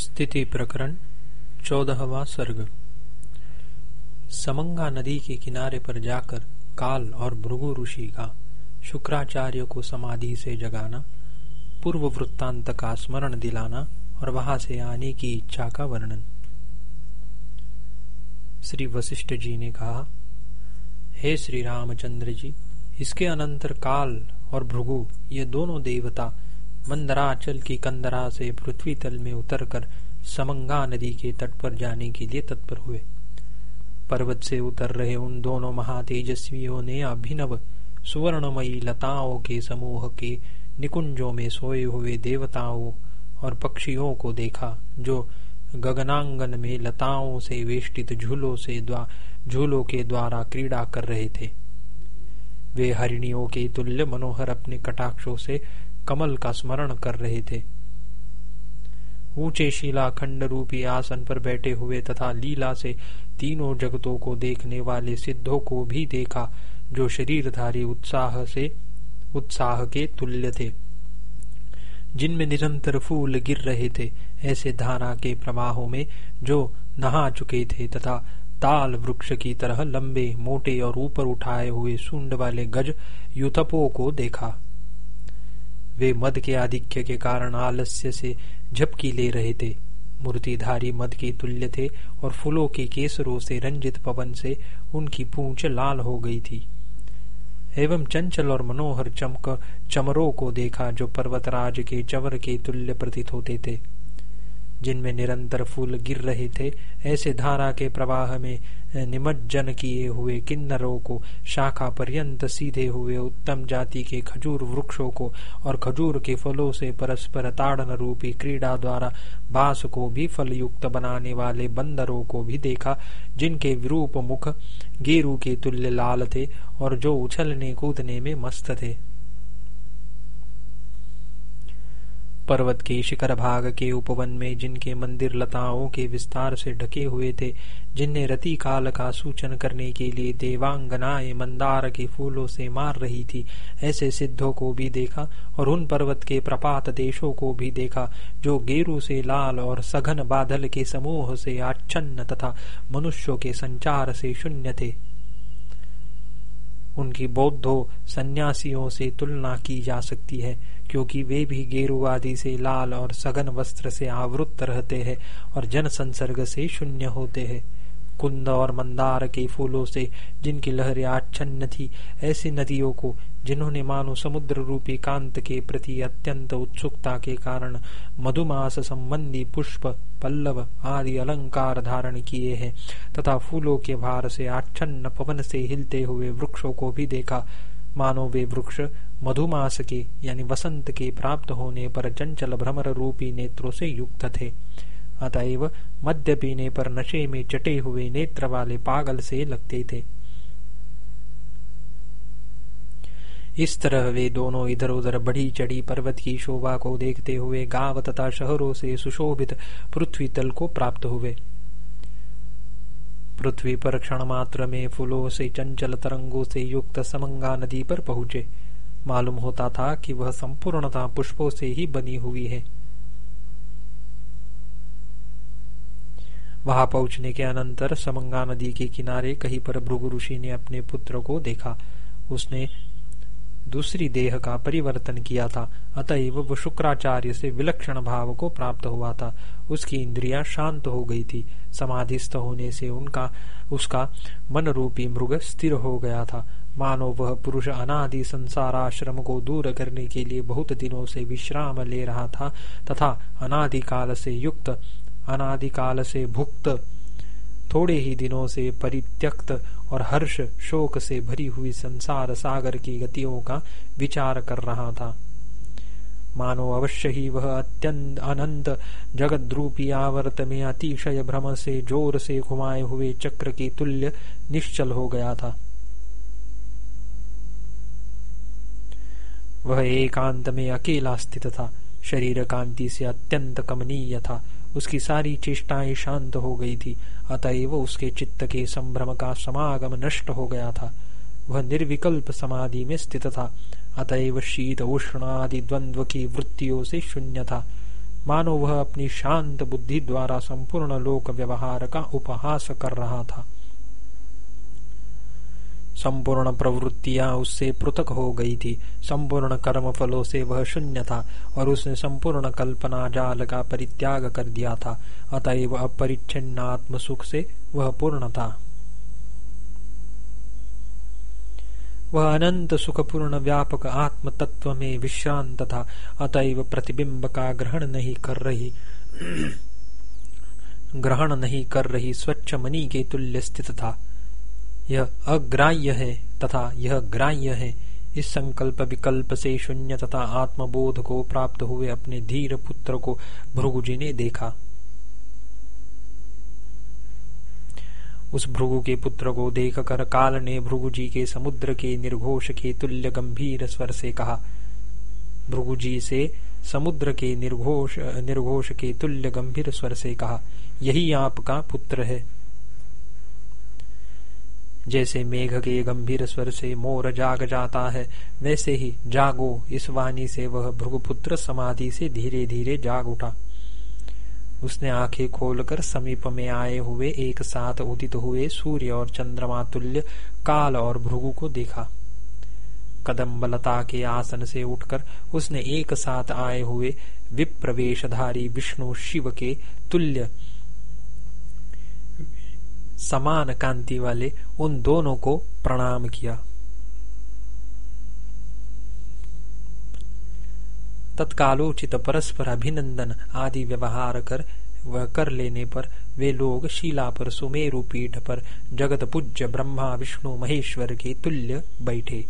स्थिति प्रकरण, चौदहवा सर्ग। समंगा नदी के किनारे पर जाकर काल और भृगु ऋषि का शुक्राचार्य को समाधि से जगाना, पूर्व वृत्तांत का स्मरण दिलाना और वहाँ से आने की इच्छा का वर्णन। श्री वशिष्ठ जी ने कहा, हे श्री रामचंद्र जी, इसके अनंतर काल और भृगु, ये दोनों देवता मंदराचल की कंदरा से पृथ्वी तल में उतरकर समंगा नदी के तट पर जाने के लिए तत्पर हुए। पर्वत से उतर रहे उन दोनों महातेजस्वियों ने अभिनव, सुवर्णमयी लताओं के समूह के निकुंजों में सोए हुए देवताओं और पक्षियों को देखा, जो गगनांगन में लताओं से वेष्टित झूलों से झूलों के द्वारा क्रीड़ा कर रहे थे। वे हरिणियों के तुल्य मनोहर अपने कटाक्षों से कमल का स्मरण कर रहे थे। ऊँचे शिला खंड रूपी आसन पर बैठे हुए तथा लीला से तीनों जगतों को देखने वाले सिद्धों को भी देखा, जो शरीरधारी उत्साह से, उत्साह के तुल्य थे। जिनमें निरंतर फूल गिर रहे थे, ऐसे धारा के प्रवाहों में जो नहा चुके थे तथा ताल वृक्ष की तरह लंबे, मोटे और ऊपर उठाए हुए सुंड वाले गज युथपों को देखा। वे मद के आधिक्य के कारण आलस्य से झपकी ले रहे थे। मूर्तिधारी मद के तुल्य थे और फूलों के केसरों से रंजित पवन से उनकी पूंछ लाल हो गई थी। एवं चंचल और मनोहर चमक, चमरों को देखा जो पर्वतराज के चवर के तुल्य प्रतीत होते थे। जिनमें निरंतर फूल गिर रहे थे, ऐसे धारा के प्रवाह में निमज्जन किए हुए किन्नरों को, शाखा पर्यंत सीधे हुए उत्तम जाति के खजूर वृक्षों को और खजूर के फलों से परस्पर ताड़न रूपी क्रीड़ा द्वारा बाँस को भी फल युक्त बनाने वाले बंदरों को भी देखा, जिनके विरूप मुख गेरू के तुल्य लाल थे और जो उछलने कूदने में मस्त थे। पर्वत के शिखर भाग के उपवन में जिनके मंदिर लताओं के विस्तार से ढके हुए थे, जिन्हें रति काल का सूचन करने के लिए देवांगनाएँ मंदार के फूलों से मार रही थी, ऐसे सिद्धों को भी देखा और उन पर्वत के प्रपात देशों को भी देखा, जो गेरु से लाल और सघन बादल के समूह से आच्छन्न तथा मनुष्यों के संचार से शून्य थे। उनकी बौद्धों सन्यासियों से तुलना की जा सकती है। क्योंकि वे भी गेरुवादी से लाल और सघन वस्त्र से आवृत रहते हैं और जन संसर्ग से शून्य होते हैं। कुंद और मंदार के फूलों से जिनकी लहरें आच्छन्न थी, ऐसी नदियों को जिन्होंने मानो समुद्र रूपी कांत के प्रति अत्यंत उत्सुकता के कारण मधुमास संबंधी पुष्प, पल्लव आदि अलंकार धारण किए हैं, तथा फूलों के भार से आच्छन्न पवन से हिलते हुए वृक्षों को भी देखा। मानो वे वृक्ष मधुमास के, यानी वसंत के प्राप्त होने पर चंचल भ्रमर रूपी नेत्रों से युक्त थे। अतएव मद्य पीने पर नशे में चटे हुए नेत्र वाले पागल से लगते थे। इस तरह वे दोनों इधर उधर बढ़ी चढ़ी पर्वत की शोभा को देखते हुए गाँव तथा शहरों से सुशोभित पृथ्वी तल को प्राप्त हुए। पृथ्वी पर क्षण मात्र में फूलों से चंचल तरंगों से युक्त समंगा नदी पर पहुँचे। मालूम होता था कि वह संपूर्णता पुष्पों से ही बनी हुई है। वहाँ पहुँचने के अनंतर समंगा नदी के किनारे कहीं पर भृगु ऋषि ने अपने पुत्र को देखा। उसने दूसरी देह का परिवर्तन किया था, अतएव वो शुक्राचार्य से विलक्षण भाव को प्राप्त हुआ था। उसकी इंद्रियाँ शांत हो गई थी। समाधिस्थ होने से उनका, उसका मन रूपी मृग स्थिर हो गया था। मानो वह पुरुष अनादि संसार आश्रम को दूर करने के लिए बहुत दिनों से विश्राम ले रहा था, तथा अनादिकाल से युक्त, अनादिकाल से भुक्त, थोड़े ही दिनों से परित्यक्त और हर्ष शोक से भरी हुई संसार सागर की गतियों का विचार कर रहा था। मानो अवश्य ही वह अत्यंत अनंत जगत रूपी आवर्त में अतिशय भ्रम से, ज़ोर से घुमाए हुए चक्र की तुल्य निश्चल हो गया था। वह एकांत में अकेला स्थित था। शरीर कांति से अत्यंत कमनीय था। उसकी सारी चेष्टाएँ शांत हो गई थी। अतएव उसके चित्त के संभ्रम का समागम नष्ट हो गया था। वह निर्विकल्प समाधि में स्थित था। अतएव शीत, उष्ण आदि द्वंद्व की वृत्तियों से शून्य था। मानो वह अपनी शांत बुद्धि द्वारा संपूर्ण लोक व्यवहार का उपहास कर रहा था। संपूर्ण प्रवृत्तियाँ उससे पृथक हो गई थी। संपूर्ण कर्म फलों से वह शून्य था और उसने संपूर्ण कल्पना जाल का परित्याग कर दिया था। अतएव अपरिच्छिन्न आत्म सुख से वह पूर्ण था। वह अनंत सुखपूर्ण व्यापक आत्म तत्व में विश्रांत था। अतएव प्रतिबिंब का ग्रहण नहीं कर रही ग्रहण नहीं कर रही स्वच्छ मनी के तुल्य स्थित था। यह अग्राह्य है तथा यह ग्राह्य है। इस संकल्प विकल्प से शून्य तथा आत्मबोध को प्राप्त हुए अपने धीर पुत्र को भृगुजी ने देखा। उस भृगु के पुत्र को देखकर काल ने भृगु जी के समुद्र के निर्घोष के तुल्य गंभीर स्वर से कहा भृगु जी से समुद्र के निर्घोष निर्घोष के तुल्य गंभीर स्वर से कहा, यही आपका पुत्र है। जैसे मेघ के गंभीर स्वर से मोर जाग जाता है, वैसे ही जागो, इस वाणी से वह भृगुपुत्र समाधि से धीरे धीरे जाग उठा। उसने आँखें खोलकर समीप में आए हुए एक साथ उदित हुए सूर्य और चंद्रमा तुल्य काल और भृगु को देखा। कदम्बलता के आसन से उठकर उसने एक साथ आए हुए विप्रवेशधारी विष्णु शिव के तुल्य समान कांति वाले उन दोनों को प्रणाम किया। तत्कालोचित परस्पर अभिनंदन आदि व्यवहार कर वह कर लेने पर वे लोग शिला पर सुमेरु पीठ पर जगत पूज्य ब्रह्मा, विष्णु, महेश्वर के तुल्य बैठे।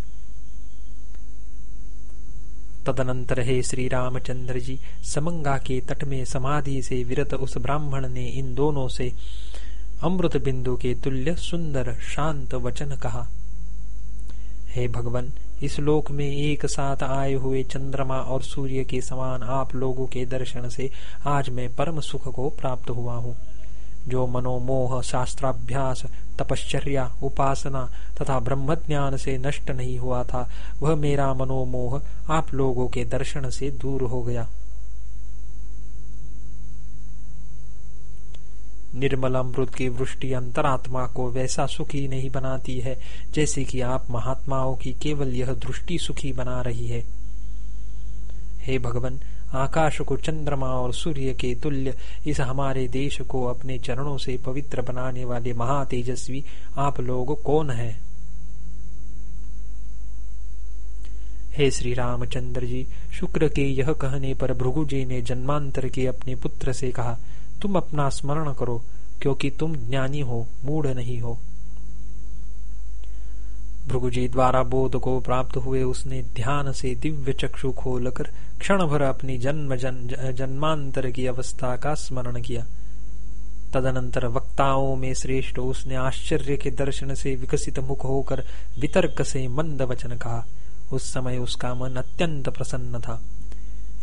तदनंतर हे श्री रामचंद्र जी, समंगा के तट में समाधि से विरत उस ब्राह्मण ने इन दोनों से अमृत बिंदु के तुल्य सुंदर शांत वचन कहा, हे भगवान, इस लोक में एक साथ आए हुए चंद्रमा और सूर्य के समान आप लोगों के दर्शन से आज मैं परम सुख को प्राप्त हुआ हूँ। जो मनोमोह, शास्त्राभ्यास, तपश्चर्या, उपासना तथा ब्रह्म ज्ञान से नष्ट नहीं हुआ था, वह मेरा मनोमोह आप लोगों के दर्शन से दूर हो गया। निर्मल अमृत की वृष्टि अंतरात्मा को वैसा सुखी नहीं बनाती है, जैसे कि आप महात्माओं की केवल यह दृष्टि सुखी बना रही है। हे भगवान, आकाश को चंद्रमा और सूर्य के तुल्य, इस हमारे देश को अपने चरणों से पवित्र बनाने वाले महातेजस्वी आप लोग कौन है? हे श्री रामचंद्र जी, शुक्र के यह कहने पर भृगुजी ने जन्मांतर के अपने पुत्र से कहा तुम अपना स्मरण करो क्योंकि तुम ज्ञानी हो मूढ़ नहीं हो। भृगुजी द्वारा बोध को प्राप्त हुए उसने ध्यान से दिव्य चक्षु खोलकर क्षण भर अपनी जन्म जन, जन्मांतर की अवस्था का स्मरण किया। तदनंतर वक्ताओं में श्रेष्ठ उसने आश्चर्य के दर्शन से विकसित मुख होकर वितर्क से मंद वचन कहा। उस समय उसका मन अत्यंत प्रसन्न था।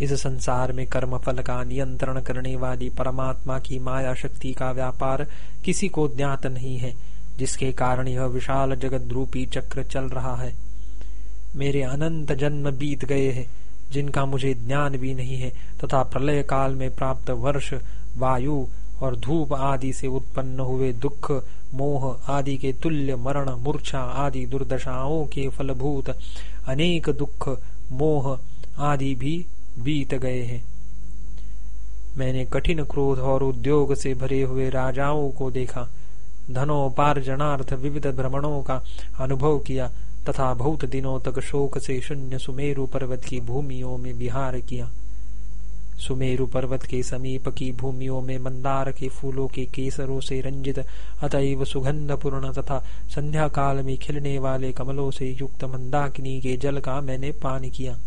इस संसार में कर्म, फल का नियंत्रण करने वाली परमात्मा की माया शक्ति का व्यापार किसी को ज्ञात नहीं है, जिसके कारण यह विशाल जगत रूपी चक्र चल रहा है। मेरे अनंत जन्म बीत गए हैं, जिनका मुझे ज्ञान भी नहीं है, तथा प्रलय काल में प्राप्त वर्ष, वायु और धूप आदि से उत्पन्न हुए दुख, मोह आदि के तुल्य मरण, मूर्छा आदि दुर्दशाओं के फलभूत अनेक दुख, मोह आदि भी बीत गए हैं। मैंने कठिन क्रोध और उद्योग से भरे हुए राजाओं को देखा, धनोपार्जनार्थ विविध भ्रमणों का अनुभव किया, तथा बहुत दिनों तक शोक से शून्य सुमेरु पर्वत की भूमियों में विहार किया। सुमेरु पर्वत के समीप की भूमियों में मंदार के फूलों के केसरों से रंजित, अतएव सुगंध पूर्ण तथा संध्या काल में खिलने वाले कमलों से युक्त मंदाकिनी के जल का मैंने पान किया।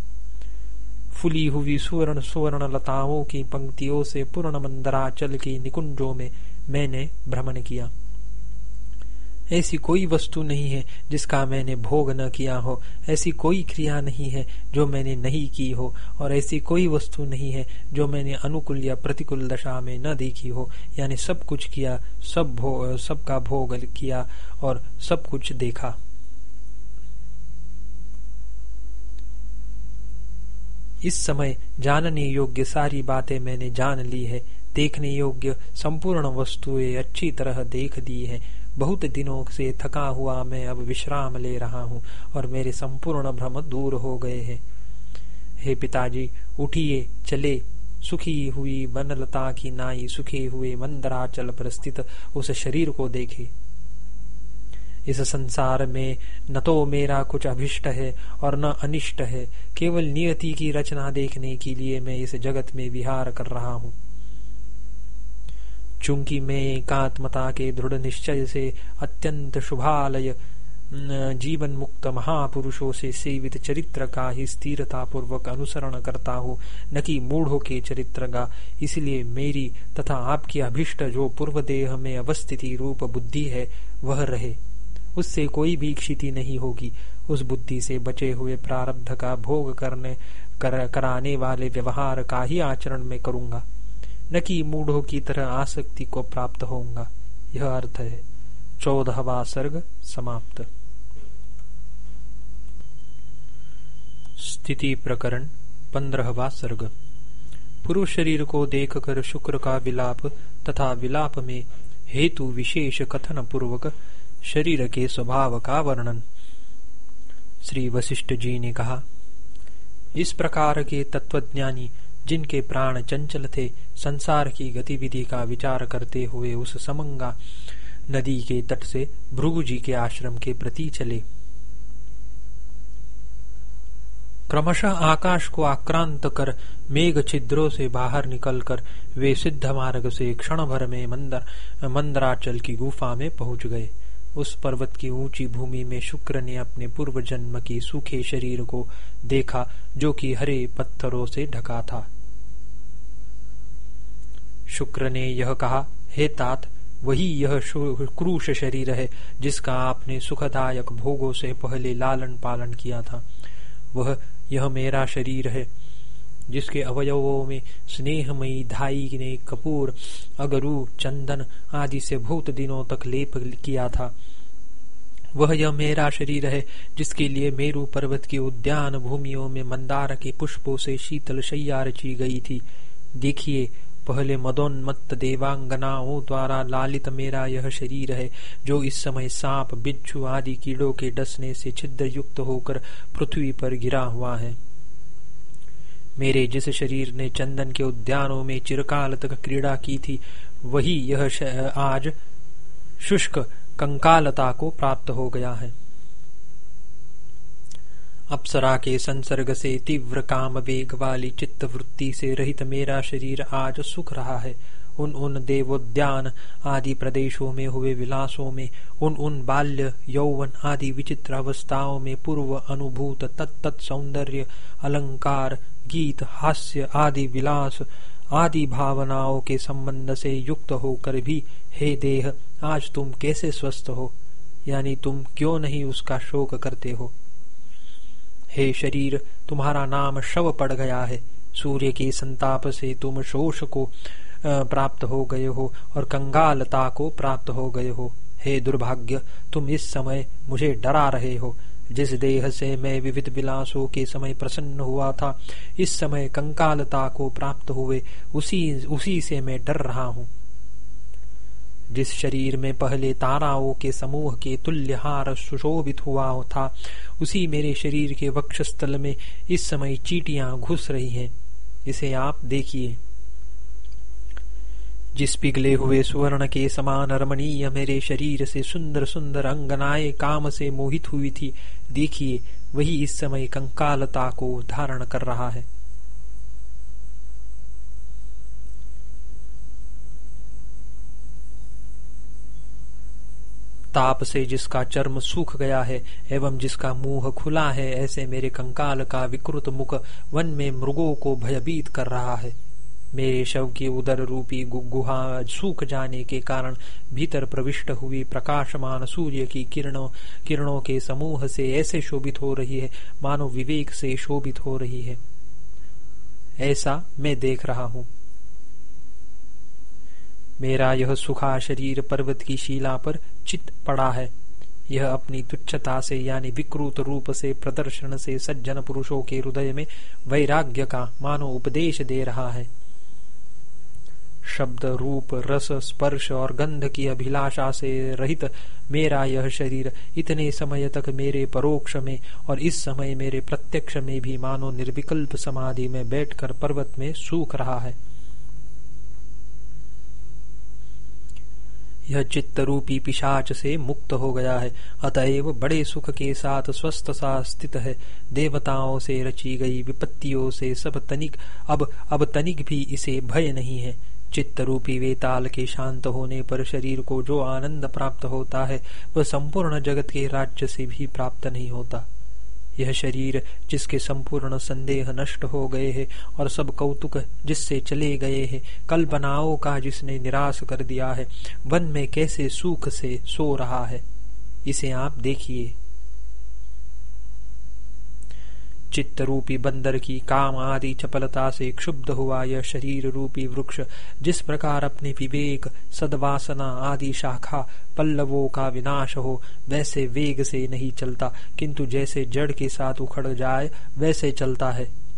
फुली हुई सुवर्ण सुवर्ण लताओं की पंक्तियों से पूर्ण मंदराचल की निकुंजों में मैंने भ्रमण किया। ऐसी कोई वस्तु नहीं है जिसका मैंने भोग न किया हो। ऐसी कोई क्रिया नहीं है जो मैंने नहीं की हो। और ऐसी कोई वस्तु नहीं है जो मैंने अनुकूल या प्रतिकूल दशा में न देखी हो। यानी सब कुछ किया सब भो, सबका भोग किया और सब कुछ देखा। इस समय जानने योग्य सारी बातें मैंने जान ली है। देखने योग्य संपूर्ण वस्तुएँ अच्छी तरह देख दी है। बहुत दिनों से थका हुआ मैं अब विश्राम ले रहा हूँ और मेरे संपूर्ण भ्रम दूर हो गए हैं। हे पिताजी, उठिए, चले। सुखी हुई वनलता की नाई, सुखी हुए मंदराचल पर स्थित उस शरीर को देखे। इस संसार में न तो मेरा कुछ अभिष्ट है और न अनिष्ट है। केवल नियति की रचना देखने के लिए मैं इस जगत में विहार कर रहा हूँ। चूँकि मैं एकात्मता के दृढ़ निश्चय से अत्यंत शुभालय जीवन मुक्त महापुरुषों से सेवित चरित्र का ही स्थिरता पूर्वक अनुसरण करता हूँ, न कि मूढ़ों के चरित्र का। इसलिए मेरी तथा आपकी अभिष्ट जो पूर्व देह में अवस्थिति रूप बुद्धि है, वह रहे। उससे कोई भी क्षिति नहीं होगी। उस बुद्धि से बचे हुए प्रारब्ध का भोग करने कर, कराने वाले व्यवहार का ही आचरण में करूँगा। न कि मूढ़ों की तरह आसक्ति को प्राप्त होऊँगा। यह अर्थ है। चौदहवा सर्ग समाप्त। स्थिति प्रकरण पंद्रहवा सर्ग। पुरुष शरीर को देखकर शुक्र का विलाप तथा विलाप में हेतु विशेष कथन पूर्वक शरीर के स्वभाव का वर्णन। श्री वशिष्ठ जी ने कहा, इस प्रकार के तत्वज्ञानी जिनके प्राण चंचल थे, संसार की गतिविधि का विचार करते हुए उस समंगा नदी के तट से भृगु जी के आश्रम के प्रति चले। क्रमशः आकाश को आक्रांत कर मेघ छिद्रों से बाहर निकलकर वे सिद्ध मार्ग से क्षण भर में मंदर, मंदराचल की गुफा में पहुँच गए। उस पर्वत की ऊँची भूमि में शुक्र ने अपने पूर्व जन्म की सूखे शरीर को देखा, जो कि हरे पत्थरों से ढका था। शुक्र ने यह कहा, हे तात, वही यह क्रूश शरीर है, जिसका आपने सुखदायक भोगों से पहले लालन पालन किया था। वह, यह मेरा शरीर है जिसके अवयवों में स्नेहमयी धाई ने कपूर, अगरू, चंदन आदि से बहुत दिनों तक लेप किया था। वह यह मेरा शरीर है, जिसके लिए मेरू पर्वत की उद्यान भूमियों में मंदार के पुष्पों से शीतल शैया रची गई थी। देखिए, पहले मदोन्मत्त देवांगनाओं द्वारा लालित मेरा यह शरीर है, जो इस समय सांप, बिच्छू आदि कीड़ों के डसने से छिद्र युक्त होकर पृथ्वी पर गिरा हुआ है। मेरे जिस शरीर ने चंदन के उद्यानों में चिरकाल तक क्रीड़ा की थी, वही यह आज शुष्क कंकालता को प्राप्त हो गया है। अप्सरा के संसर्ग से तीव्र काम वेग वाली चित्त वृत्ति से रहित मेरा शरीर आज सुख रहा है। उन उन देवोद्यान आदि प्रदेशों में हुए विलासों में, उन उन बाल्य यौवन आदि विचित्र अवस्थाओं में पूर्व अनुभूत तत्त सौंदर्य अलंकार गीत, हास्य, आदि विलास, आदि भावनाओं के संबंध से युक्त होकर भी, हे देह, आज तुम कैसे स्वस्थ हो? यानी तुम क्यों नहीं उसका शोक करते हो? हे शरीर, तुम्हारा नाम शव पड़ गया है। सूर्य के संताप से तुम शोष को प्राप्त हो गए हो और कंगालता को प्राप्त हो गए हो। हे दुर्भाग्य, तुम इस समय मुझे डरा रहे हो। जिस देह से मैं विविध विलासों के समय प्रसन्न हुआ था, इस समय कंकालता को प्राप्त हुए, उसी उसी से मैं डर रहा हूँ। जिस शरीर में पहले ताराओं के समूह के तुल्य हार सुशोभित हुआ था, उसी मेरे शरीर के वक्षस्थल में इस समय चीटियाँ घुस रही हैं। इसे आप देखिए। जिस पिघले हुए सुवर्ण के समान रमणीय मेरे शरीर से सुंदर सुंदर अंगनाए काम से मोहित हुई थी, देखिए, वही इस समय कंकालता को धारण कर रहा है। ताप से जिसका चर्म सूख गया है एवं जिसका मुँह खुला है, ऐसे मेरे कंकाल का विकृत मुख वन में मृगों को भयभीत कर रहा है। मेरे शव की उदर रूपी गुहा सूख जाने के कारण भीतर प्रविष्ट हुई प्रकाशमान सूर्य की किरणों किरणों के समूह से ऐसे शोभित हो रही है, मानो विवेक से शोभित हो रही है। ऐसा मैं देख रहा हूँ। मेरा यह सुखा शरीर पर्वत की शिला पर चित पड़ा है। यह अपनी तुच्छता से यानी विकृत रूप से प्रदर्शन से सज्जन पुरुषों के हृदय में वैराग्य का, मानो उपदेश दे रहा है। शब्द रूप, रस, स्पर्श और गंध की अभिलाषा से रहित मेरा यह शरीर इतने समय तक मेरे परोक्ष में और इस समय मेरे प्रत्यक्ष में भी मानो निर्विकल्प समाधि में बैठकर पर्वत में सूख रहा है। यह चित्त रूपी पिशाच से मुक्त हो गया है। अतएव बड़े सुख के साथ स्वस्थ सा स्थित है। देवताओं से रची गई विपत्तियों से सब तनिक, अब अब तनिक भी इसे भय नहीं है। चित्त रूपी वेताल के शांत होने पर शरीर को जो आनंद प्राप्त होता है, वह संपूर्ण जगत के राज्य से भी प्राप्त नहीं होता। यह शरीर जिसके संपूर्ण संदेह नष्ट हो गए हैं और सब कौतुक जिससे चले गए हैं कल्पनाओं का जिसने निराश कर दिया है, वन में कैसे सुख से सो रहा है, इसे आप देखिए। चित्त रूपी बंदर की काम आदि चपलता से क्षुब्ध हुआ यह शरीर रूपी वृक्ष, जिस प्रकार अपने विवेक, सदवासना आदि शाखा पल्लवों का विनाश हो, वैसे वेग से नहीं चलता, किंतु जैसे जड़ के साथ उखड़ जाए, वैसे चलता है।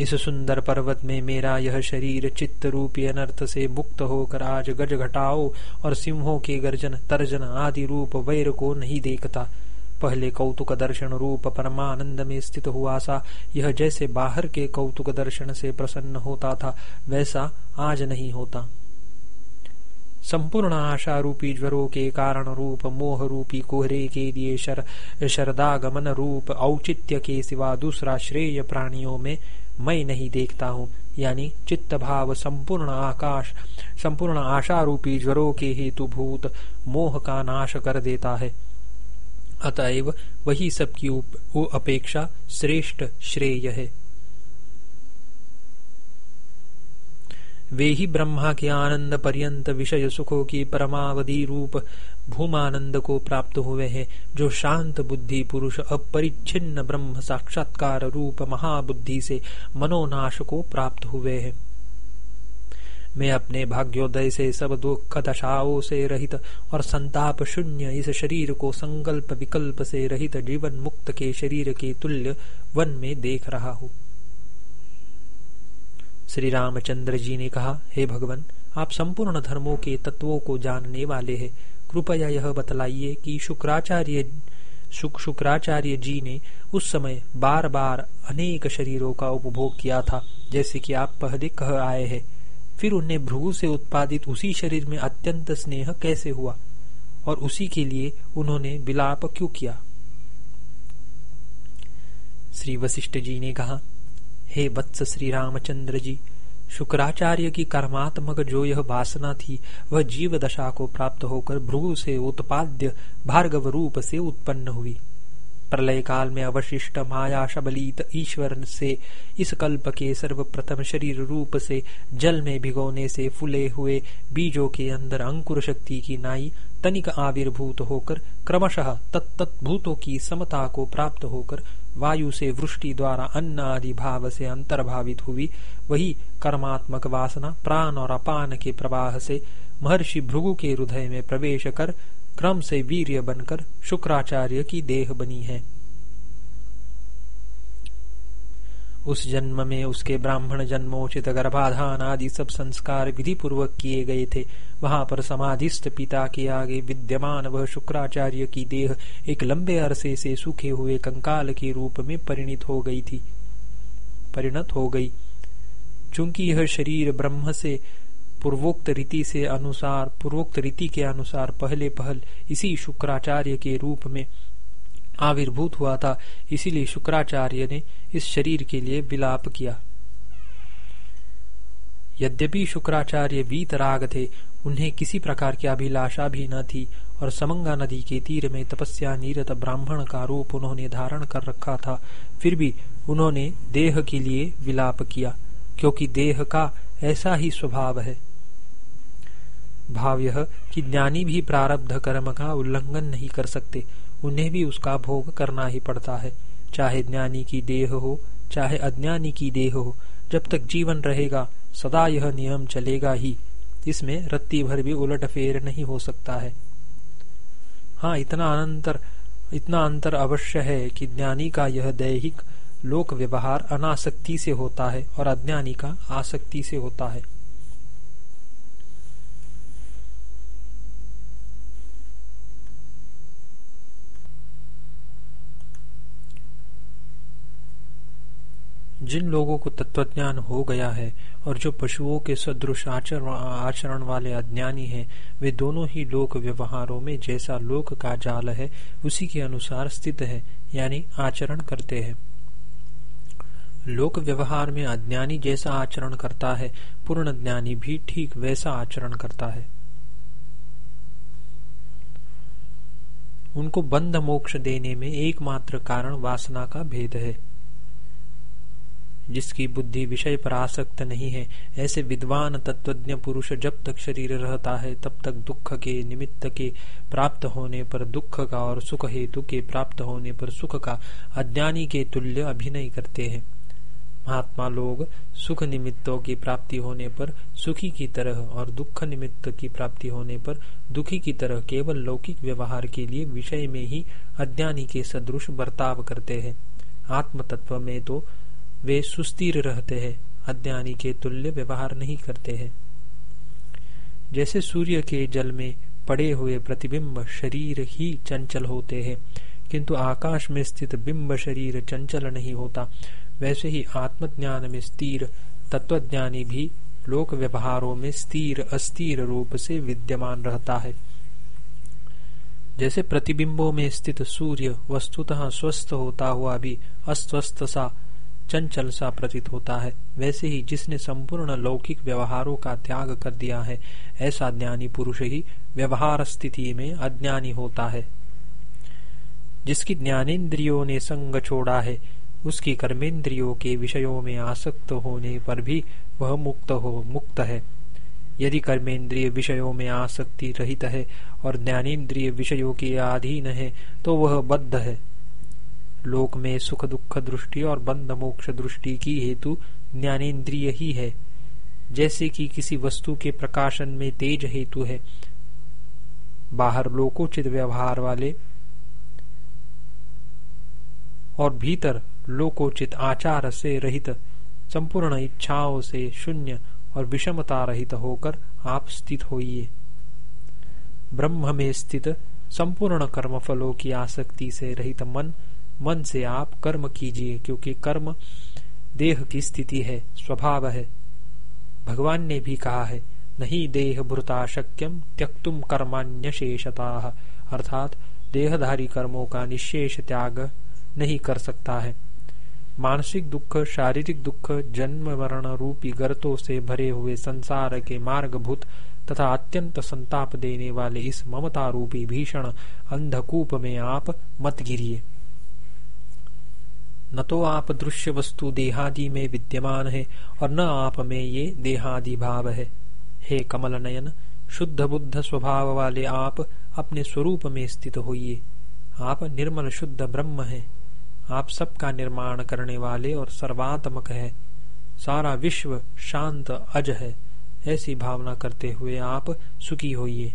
इस सुंदर पर्वत में मेरा यह शरीर चित्त रूपी अनर्थ से मुक्त होकर आज गज घटाओ और सिंहों के गर्जन तर्जन आदि रूप वैर को नहीं देखता। पहले कौतुक दर्शन रूप परमानंद में स्थित हुआ सा यह जैसे बाहर के कौतुक दर्शन से प्रसन्न होता था वैसा आज नहीं होता। संपूर्ण आशा रूपी ज्वरों के कारण रूप मोह रूपी कोहरे के लिए शर, शरदागमन रूप औचित्य के सिवा दूसरा श्रेय प्राणियों में मैं नहीं देखता हूँ। यानी चित्त भाव संपूर्ण आकाश, संपूर्ण आशा रूपी ज्वरों के हेतु भूत मोह का नाश कर देता है। अतएव वही सबकी अपेक्षा श्रेष्ठ श्रेय है। वे ही ब्रह्मा के आनंद पर्यंत विषय सुखों की परमावधि रूप भूमानंद को प्राप्त हुए हैं, जो शांत बुद्धि पुरुष अपरिच्छिन्न ब्रह्म साक्षात्कार रूप महाबुद्धि से मनोनाश को प्राप्त हुए हैं। मैं अपने भाग्योदय से सब दुख दशाओं से रहित और संताप शून्य इस शरीर को संकल्प विकल्प से रहित जीवन मुक्त के शरीर के तुल्य वन में देख रहा हूँ। श्री रामचंद्र जी ने कहा, हे भगवान, आप संपूर्ण धर्मों के तत्वों को जानने वाले हैं। कृपया यह बतलाइए कि शुक्राचार्य, शुक, शुक्राचार्य जी ने उस समय बार बार अनेक शरीरों का उपभोग किया था, जैसे कि आप पहले कह आए हैं। फिर उन्हें भ्रू से उत्पादित उसी शरीर में अत्यंत स्नेह कैसे हुआ? और उसी के लिए उन्होंने विलाप क्यों किया? श्री वशिष्ठ जी ने कहा हे वत्स श्री रामचंद्र जी, शुक्राचार्य की कर्मात्मक जो यह वासना थी, वह जीव दशा को प्राप्त होकर भ्रू से उत्पाद्य भार्गव रूप से उत्पन्न हुई। प्रलय काल में अवशिष्ट माया शबलित ईश्वर से इस कल्प के सर्वप्रथम शरीर रूप से जल में भिगोने से फूले हुए बीजों के अंदर अंकुर शक्ति की नाई तनिक आविर्भूत होकर क्रमशः तत्तभूतों की समता को प्राप्त होकर वायु से वृष्टि द्वारा अन्न आदि भाव से अंतर्भावित हुई। वही कर्मात्मक वासना, प्राण और अपान के प्रवाह से महर्षि भृगु के हृदय में प्रवेश कर, क्रम से वीर्य बनकर शुक्राचार्य की देह बनी है। उस जन्म में उसके ब्राह्मण जन्मोचित गर्भाधान आदि सब संस्कार विधि पूर्वक किए गए थे। वहाँ पर समाधिस्थ पिता के आगे विद्यमान वह शुक्राचार्य की देह एक लंबे अरसे से सूखे हुए कंकाल के रूप में परिणित हो गई थी। परिणत हो गई। चूँकि यह शरीर ब्रह्म से पूर्वोक्त रीति से अनुसार, पूर्वोक्त रीति के अनुसार पहले पहल इसी शुक्राचार्य के रूप में आविर्भूत हुआ था। इसीलिए शुक्राचार्य ने इस शरीर के लिए विलाप किया। यद्यपि शुक्राचार्य वीतराग थे, उन्हें किसी प्रकार की अभिलाषा भी न थी और समंगा नदी के तीर में तपस्या नीरत ब्राह्मण का रूप उन्होंने धारण कर रखा था, फिर भी उन्होंने देह के लिए विलाप किया, क्योंकि देह का ऐसा ही स्वभाव है। भाव यह कि ज्ञानी भी प्रारब्ध कर्म का उल्लंघन नहीं कर सकते। उन्हें भी उसका भोग करना ही पड़ता है। चाहे ज्ञानी की देह हो, चाहे अज्ञानी की देह हो, जब तक जीवन रहेगा, सदा यह नियम चलेगा ही। इसमें रत्ती भर भी उलट फेर नहीं हो सकता है। हाँ इतना अंतर इतना अंतर अवश्य है कि ज्ञानी का यह दैहिक लोक व्यवहार अनासक्ति से होता है और अज्ञानी का आसक्ति से होता है। जिन लोगों को तत्वज्ञान हो गया है और जो पशुओं के सदृश आचरण वाले अज्ञानी हैं, वे दोनों ही लोक व्यवहारों में जैसा लोक का जाल है उसी के अनुसार स्थित है यानी आचरण करते हैं। लोक व्यवहार में अज्ञानी जैसा आचरण करता है पूर्ण ज्ञानी भी ठीक वैसा आचरण करता है। उनको बंध मोक्ष देने में एकमात्र कारण वासना का भेद है। जिसकी बुद्धि विषय पर आसक्त नहीं है, ऐसे विद्वान तत्वज्ञ पुरुष जब तक शरीर रहता है, तब तक दुख के निमित्त के प्राप्त होने पर दुख का और सुख हेतु के प्राप्त होने पर सुख का अज्ञानी के तुल्य अभिनय करते हैं। महात्मा लोग सुख निमित्तों की प्राप्ति होने पर सुखी की तरह और दुख निमित्त की प्राप्ति होने पर दुखी की तरह केवल लौकिक व्यवहार के लिए विषय में ही अज्ञानी के सदृश बर्ताव करते हैं। आत्म तत्व में तो वे सुस्थिर रहते हैं, अज्ञानी के तुल्य व्यवहार नहीं करते हैं। जैसे सूर्य के जल में पड़े हुए प्रतिबिंब शरीर ही चंचल होते हैं, किंतु आकाश में स्थित बिंब शरीर चंचल नहीं होता, वैसे ही आत्मज्ञान में स्थिर, तत्वज्ञानी भी लोक व्यवहारों में स्थिर, अस्थिर रूप से विद्यमान रहता है। जैसे प्रतिबिंबों में स्थित सूर्य वस्तुतः स्वस्थ होता हुआ भी अस्वस्थ सा चंचल सा प्रतीत होता है। वैसे ही जिसने संपूर्ण लौकिक व्यवहारों का त्याग कर दिया है, ऐसा ज्ञानी पुरुष ही व्यवहार स्थिति में अज्ञानी होता है। जिसकी ज्ञानेन्द्रियों ने संग छोड़ा है, उसकी कर्मेंद्रियों के विषयों में आसक्त होने पर भी वह मुक्त हो, मुक्त है। यदि कर्मेंद्रिय विषयों में आसक्ति रहित है और ज्ञानेन्द्रिय विषयों के अधीन है तो वह बद्ध है। लोक में सुख दुख दृष्टि और बंध मोक्ष दृष्टि की हेतु ज्ञानेन्द्रिय ही है। जैसे कि किसी वस्तु के प्रकाशन में तेज हेतु है। बाहर लोकोचित व्यवहार वाले और भीतर लोकोचित आचार से रहित, संपूर्ण इच्छाओं से शून्य और विषमता रहित होकर आप स्थित होइए। ब्रह्म में स्थित संपूर्ण कर्म फलों की आसक्ति से रहित मन मन से आप कर्म कीजिए, क्योंकि कर्म देह की स्थिति है, स्वभाव है। भगवान ने भी कहा है, नहीं देह भ्रुता शक्यम त्यक्तुम कर्मान्य शेषता अर्थात, देहधारी कर्मों का निशेष त्याग नहीं कर सकता है। मानसिक दुख, शारीरिक दुख, जन्म मरण रूपी गर्तों से भरे हुए संसार के मार्गभूत तथा अत्यंत संताप देने वाले इस ममता रूपी भीषण अंधकूप में आप मत गिरिए। न तो आप दृश्य वस्तु देहादि में विद्यमान है, और न आप में ये देहादि भाव है। हे कमल नयन शुद्ध बुद्ध स्वभाव वाले आप अपने स्वरूप में स्थित होइए। आप निर्मल शुद्ध ब्रह्म है। आप सबका निर्माण करने वाले और सर्वात्मक है। सारा विश्व शांत अज है। ऐसी भावना करते हुए आप सुखी होइए।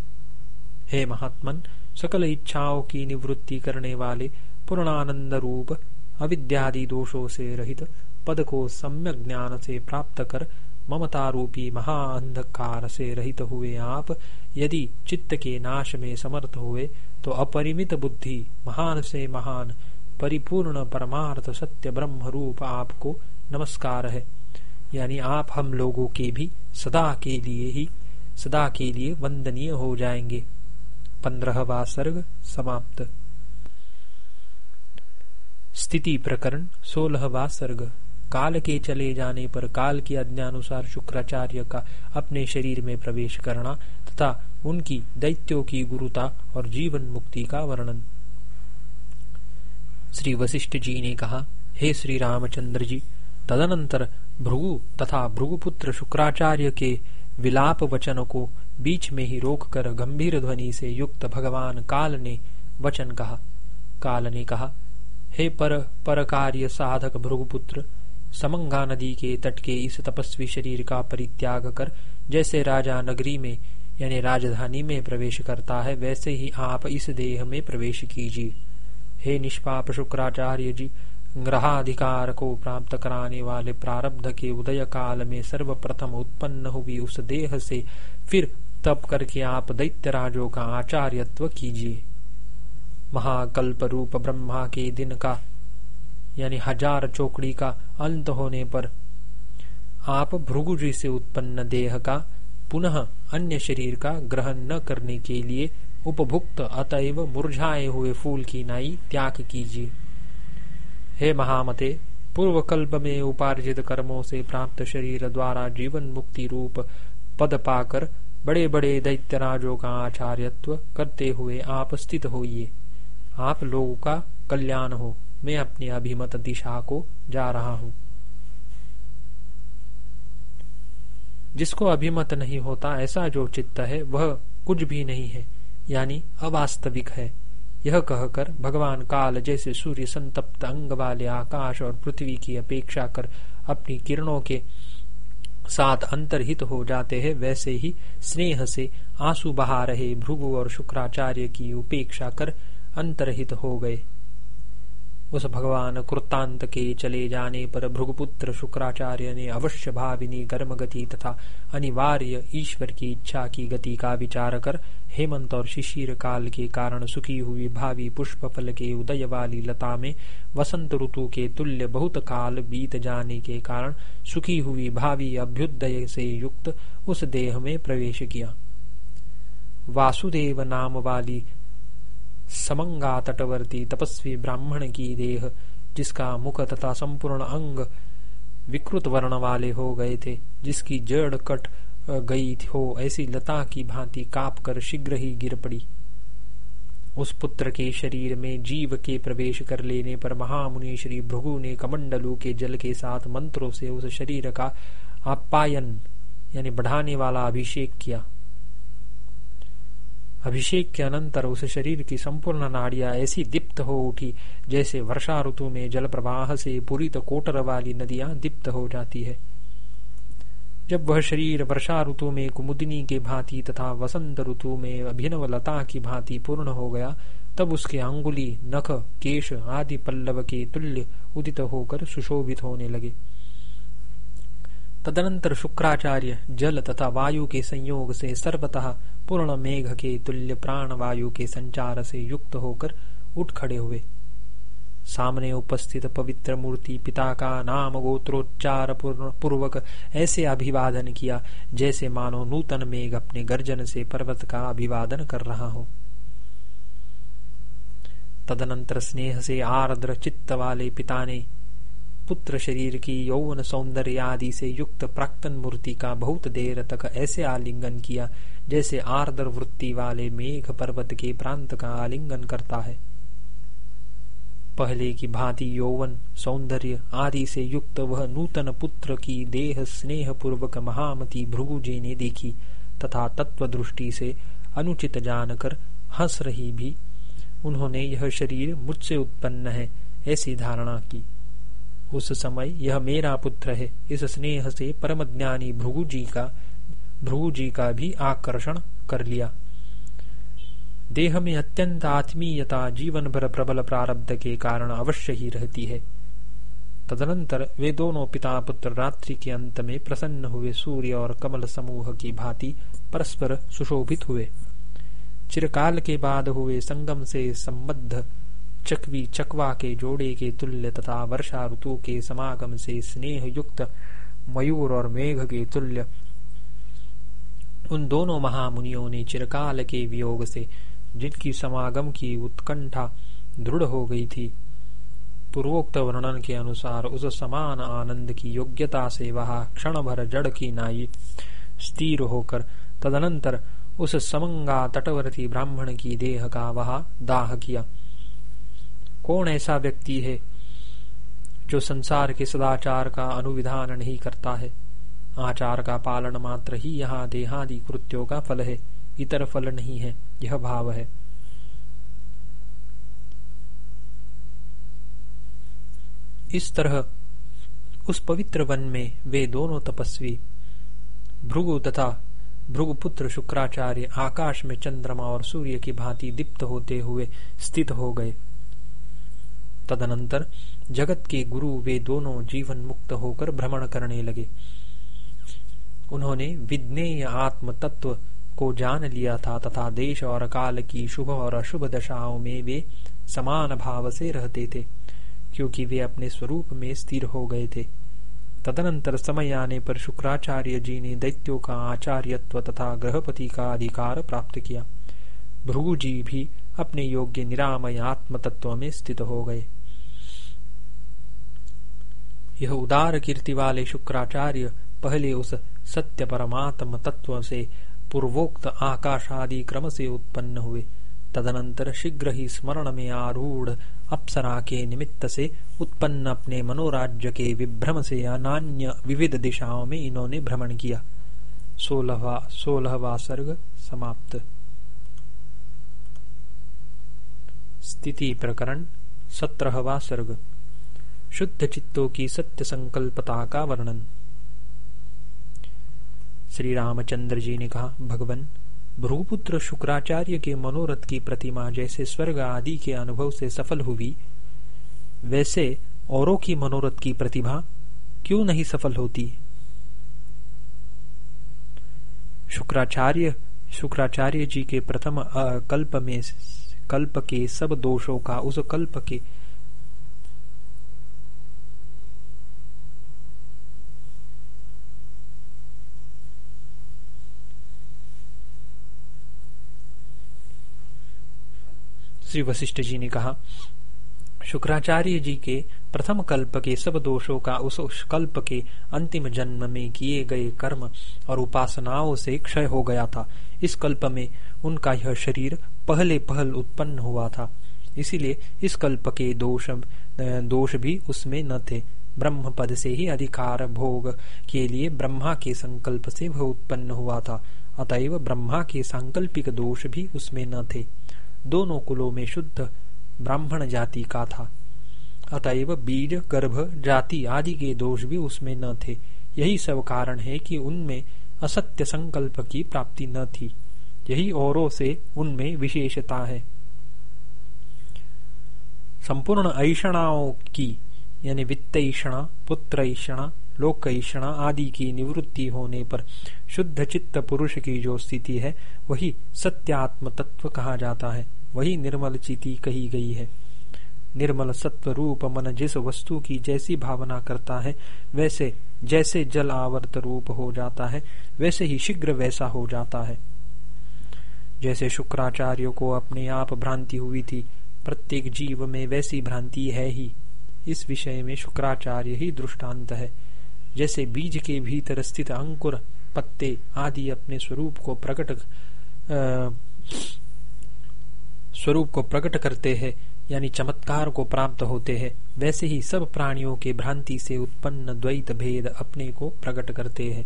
हे महात्मन, सकल इच्छाओं की निवृत्ति करने वाले पूर्णानंद रूप अविद्यादि दोषों से रहित पद को सम्यक ज्ञान से प्राप्त कर ममता रूपी महाअंधकार से रहित हुए आप। यदि चित्त के नाश में समर्थ हुए तो अपरिमित बुद्धि महान से महान, परिपूर्ण परमार्थ सत्य ब्रह्म रूप आपको नमस्कार है। यानी आप हम लोगों के भी सदा के लिए ही, सदा के लिए वंदनीय हो जाएँगे। पंद्रहवा सर्ग समाप्त। स्थिति प्रकरण सोलहवा सर्ग। काल के चले जाने पर काल के आज्ञानुसार शुक्राचार्य का अपने शरीर में प्रवेश करना तथा उनकी दैत्यों की गुरुता और जीवन मुक्ति का वर्णन। श्री वशिष्ठ जी ने कहा, हे श्री रामचंद्र जी, तदनंतर भृगु तथा भृगुपुत्र शुक्राचार्य के विलाप वचन को बीच में ही रोककर गंभीर ध्वनि से युक्त भगवान काल ने वचन कहा। काल ने कहा हे पर पर कार्य साधक भृगुपुत्र, समंगा नदी के तट के इस तपस्वी शरीर का परित्याग कर, जैसे राजा नगरी में, यानी राजधानी में प्रवेश करता है, वैसे ही आप इस देह में प्रवेश कीजिए। हे निष्पाप शुक्राचार्य जी, ग्रहाधिकार को प्राप्त कराने वाले प्रारब्ध के उदय काल में सर्वप्रथम उत्पन्न हुई उस देह से फिर तप करके आप दैत्य राजों का आचार्यत्व कीजिए। महाकल्प रूप ब्रह्मा के दिन का, यानी हज़ार चौकड़ी का अंत होने पर आप भृगुजी से उत्पन्न देह का, पुनः अन्य शरीर का ग्रहण न करने के लिए उपभुक्त अतएव मुरझाए हुए फूल की नाई त्याग कीजिए। हे महामते पूर्व कल्प में उपार्जित कर्मों से प्राप्त शरीर द्वारा जीवन मुक्ति रूप पद पाकर बड़े बड़े दैत्यराजों का आचार्यत्व करते हुए आप स्थित होइए। आप लोगों का कल्याण हो। मैं अपनी अभिमत दिशा को जा रहा हूँ। जिसको अभिमत नहीं होता, ऐसा जो चित्त है, वह कुछ भी नहीं है, यानी अवास्तविक है। यह कहकर भगवान काल जैसे सूर्य संतप्त अंग वाले आकाश और पृथ्वी की अपेक्षा कर अपनी किरणों के साथ अंतरहित हो जाते हैं, वैसे ही स्नेह से आँसू बहा रहे भृगु और शुक्राचार्य की उपेक्षा कर अंतरहित हो गए। उस भगवान कृतांत के चले जाने पर भृगुपुत्र शुक्राचार्य ने अवश्य भाविनी गर्म गति तथा अनिवार्य ईश्वर की इच्छा की गति का विचार कर हेमंत और शिशिर काल के कारण सुखी हुई भावी पुष्प फल के उदय वाली लता में वसंत ऋतु के तुल्य बहुत काल बीत जाने के कारण सुखी हुई भावी अभ्युदय से युक्त उस देह में प्रवेश किया। वासुदेव नाम वाली समंगा तटवर्ती तपस्वी ब्राह्मण की देह, जिसका मुख तथा संपूर्ण अंग विकृत वर्ण वाले हो गए थे, जिसकी जड़ कट गई हो, ऐसी लता की भांति काप कर शीघ्र ही गिर पड़ी। उस पुत्र के शरीर में जीव के प्रवेश कर लेने पर महामुनि श्री भृगु ने कमंडलू के जल के साथ मंत्रों से उस शरीर का आपायन यानी बढ़ाने वाला अभिषेक किया। अभिषेक के अनंतर उस शरीर की संपूर्ण नाड़ियाँ ऐसी दीप्त हो उठी, जैसे वर्षा ऋतु में जल प्रवाह से पूरित कोटर वाली नदियाँ दीप्त हो जाती है। जब वह शरीर वर्षा ऋतु में कुमुदिनी के भांति तथा वसंत ऋतु में अभिनव लता की भांति पूर्ण हो गया, तब उसके अंगुली, नख, केश आदि पल्लव के तुल्य उदित होकर सुशोभित होने लगे। तदनंतर शुक्राचार्य जल तथा वायु के संयोग से सर्वतः पूर्ण मेघ के तुल्य प्राण वायु के संचार से युक्त होकर उठ खड़े हुए। सामने उपस्थित पवित्र मूर्ति पिता का नाम गोत्रोच्चार पूर्वक ऐसे अभिवादन किया, जैसे मानो नूतन मेघ अपने गर्जन से पर्वत का अभिवादन कर रहा हो। तदनंतर स्नेह से आर्द्र चित्त वाले पिता ने पुत्र शरीर की यौवन सौंदर्य आदि से युक्त प्राक्तन मूर्ति का बहुत देर तक ऐसे आलिंगन किया, जैसे आर्द्र वृत्ति वाले मेघ पर्वत के प्रांत का आलिंगन करता है। पहले की भांति यौवन, सौंदर्य आदि से युक्त वह नूतन पुत्र की देह स्नेह पूर्वक महामती भृगु जी ने देखी, तथा तत्व दृष्टि से अनुचित जानकर हंस रही भी। उन्होंने यह शरीर मुझसे उत्पन्न है, ऐसी धारणा की। उस समय यह मेरा पुत्र है। इस स्नेह से परम ज्ञानी भृगु जी का भृगु जी का भी आकर्षण कर लिया। देह में अत्यंत आत्मीयता जीवन भर प्रबल प्रारब्ध के कारण अवश्य ही रहती है। तदनंतर वे दोनों पिता पुत्र रात्रि के अंत में प्रसन्न हुए सूर्य और कमल समूह की भांति परस्पर सुशोभित हुए। चिरकाल के बाद हुए संगम से संबद्ध चकवी चकवा के जोड़े के तुल्य तथा वर्षा ऋतु के समागम से स्नेह युक्त मयूर और मेघ के तुल्य। उन दोनों महामुनियों ने चिरकाल के वियोग से जिनकी समागम की उत्कंठा दृढ़ हो गई थी, पूर्वोक्त वर्णन के अनुसार उस समान आनंद की योग्यता से वह क्षण भर जड़ की नाई स्थिर होकर तदनंतर उस समंगा तटवर्ती ब्राह्मण की देह का वह दाह किया। कौन ऐसा व्यक्ति है जो संसार के सदाचार का अनुविधान नहीं करता है? आचार का पालन मात्र ही यहाँ देहादि कृत्यों का फल है, इतर फल नहीं है, यह भाव है। इस तरह उस पवित्र वन में वे दोनों तपस्वी, भृगु तथा भृगुपुत्र शुक्राचार्य आकाश में चंद्रमा और सूर्य की भांति दीप्त होते हुए स्थित हो गए। तदनंतर जगत के गुरु वे दोनों जीवन मुक्त होकर भ्रमण करने लगे। उन्होंने विज्ञेय आत्म तत्व को जान लिया था तथा देश और काल की शुभ और अशुभ दशाओं में वे समान भाव से रहते थे, क्योंकि वे अपने स्वरूप में स्थिर हो गए थे। तदनंतर समय आने पर शुक्राचार्य जी ने दैत्यों का आचार्यत्व तथा ग्रहपति का अधिकार प्राप्त किया। भृगु जी भी अपने योग्य निरामय आत्म तत्व में स्थित हो गए। यह उदार कीर्ति वाले शुक्राचार्य पहले उस सत्य परमात्म तत्व से पूर्वोक्त आकाश आदि क्रम से उत्पन्न हुए। तदनंतर शीघ्र ही स्मरण में आरूढ़ अप्सरा के निमित्त से उत्पन्न अपने मनोराज्य के विभ्रम से अनान्य विविध दिशाओं में इन्होंने भ्रमण किया। सोलहवा सोलहवा सर्ग समाप्त। स्थिति प्रकरण सत्रहवा सर्ग। शुद्ध चित्तों की सत्य संकल्पता का वर्णन। श्री रामचंद्र जी ने कहा, भगवान भ्रुपुत्र शुक्राचार्य के मनोरथ की प्रतिमा जैसे स्वर्ग आदि के अनुभव से सफल हुई, वैसे औरों की मनोरथ की प्रतिभा क्यों नहीं सफल होती? शुक्राचार्य शुक्राचार्य जी के प्रथम कल्प में, कल्प के सब दोषों का, उस कल्प के श्री वशिष्ठ जी ने कहा, शुक्राचार्य जी के प्रथम कल्प के सब दोषों का उस कल्प के अंतिम जन्म में किए गए कर्म और उपासनाओं से क्षय हो गया था। इस कल्प में उनका यह शरीर पहले पहल उत्पन्न हुआ था। इसीलिए इस कल्प के दोष दोष भी उसमें न थे। ब्रह्म पद से ही अधिकार भोग के लिए ब्रह्मा के संकल्प से वह उत्पन्न हुआ था। अतएव ब्रह्मा के सांकल्पिक दोष भी उसमें न थे। दोनों कुलों में शुद्ध ब्राह्मण जाति का था। अतएव बीज, गर्भ, जाति आदि के दोष भी उसमें न थे। यही सब कारण है कि उनमें असत्य संकल्प की प्राप्ति न थी। यही औरों से उनमें विशेषता है। संपूर्ण ऐषणाओं की, यानी वित्तषणा, पुत्रषणा लोकईषणा आदि की निवृत्ति होने पर शुद्ध चित्त पुरुष की जो स्थिति है, वही सत्यात्म तत्व कहा जाता है। वही निर्मल चिति कही गई है। निर्मल सत्व रूप मन जिस वस्तु की जैसी भावना करता है, वैसे जैसे जल आवर्त रूप हो जाता है, वैसे ही शीघ्र वैसा हो जाता है। जैसे शुक्राचार्य को अपने आप भ्रांति हुई थी, प्रत्येक जीव में वैसी भ्रांति है ही। इस विषय में शुक्राचार्य ही दृष्टांत है। जैसे बीज के भीतर स्थित अंकुर, पत्ते आदि अपने स्वरूप को प्रकट स्वरूप को प्रकट करते हैं यानी चमत्कार को प्राप्त होते हैं वैसे ही सब प्राणियों के भ्रांति से उत्पन्न द्वैत भेद अपने को प्रकट करते हैं।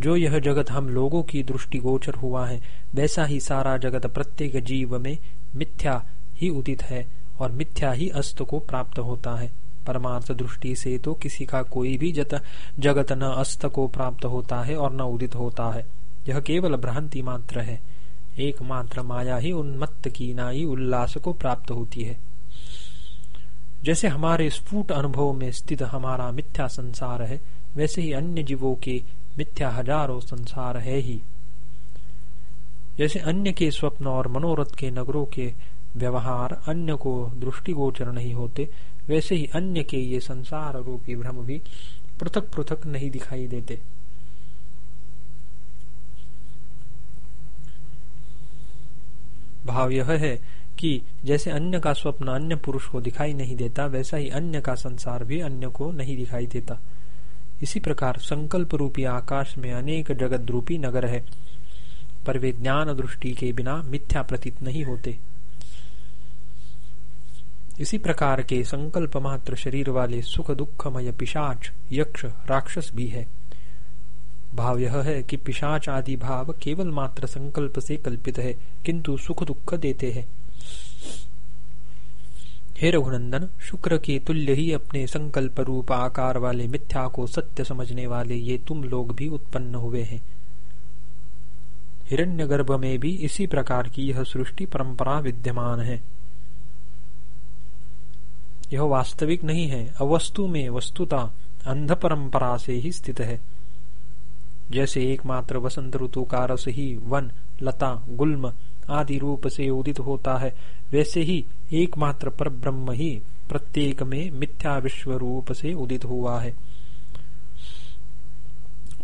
जो यह जगत हम लोगों की दृष्टि गोचर हुआ है वैसा ही सारा जगत प्रत्येक जीव में मिथ्या ही उदित है और मिथ्या ही अस्त को प्राप्त होता है। परमार्थ दृष्टि से तो किसी का कोई भी जत, जगत न अस्त को प्राप्त होता है और न उदित होता है। यह केवल भ्रांति मात्र है। एकमात्र माया ही उन्मत्त की नाई उल्लास को प्राप्त होती है। जैसे हमारे स्फुट अनुभव में स्थित हमारा मिथ्या संसार है, वैसे ही अन्य जीवों के मिथ्या हज़ारों संसार है ही। जैसे अन्य के स्वप्न और मनोरथ के नगरों के व्यवहार अन्य को दृष्टिगोचर नहीं होते, वैसे ही अन्य के ये संसार रूपी भ्रम भी पृथक पृथक नहीं दिखाई देते। भाव यह है कि जैसे अन्य का स्वप्न अन्य पुरुष को दिखाई नहीं देता, वैसा ही अन्य का संसार भी अन्य को नहीं दिखाई देता। इसी प्रकार संकल्प रूपी आकाश में अनेक जगत रूपी नगर है, पर वे ज्ञान दृष्टि के बिना मिथ्या प्रतीत नहीं होते। इसी प्रकार के संकल्प मात्र शरीर वाले सुख दुखमय पिशाच, यक्ष, राक्षस भी है। भाव यह है कि पिशाच आदि भाव केवल मात्र संकल्प से कल्पित है, किंतु सुख दुख देते हैं। हे रघुनंदन, शुक्र के तुल्य ही अपने संकल्प रूप आकार वाले मिथ्या को सत्य समझने वाले ये तुम लोग भी उत्पन्न हुए हैं। हिरण्यगर्भ में भी इसी प्रकार की यह सृष्टि परंपरा विद्यमान है। यह वास्तविक नहीं है, अवस्तु में वस्तुता अंध परंपरा से ही स्थित है। जैसे एकमात्र वसंत ऋतु का रस ही वन, लता, गुल्म आदि रूप से उदित होता है, वैसे ही एकमात्र पर ब्रह्म ही प्रत्येक में मिथ्या विश्व रूप से उदित हुआ है।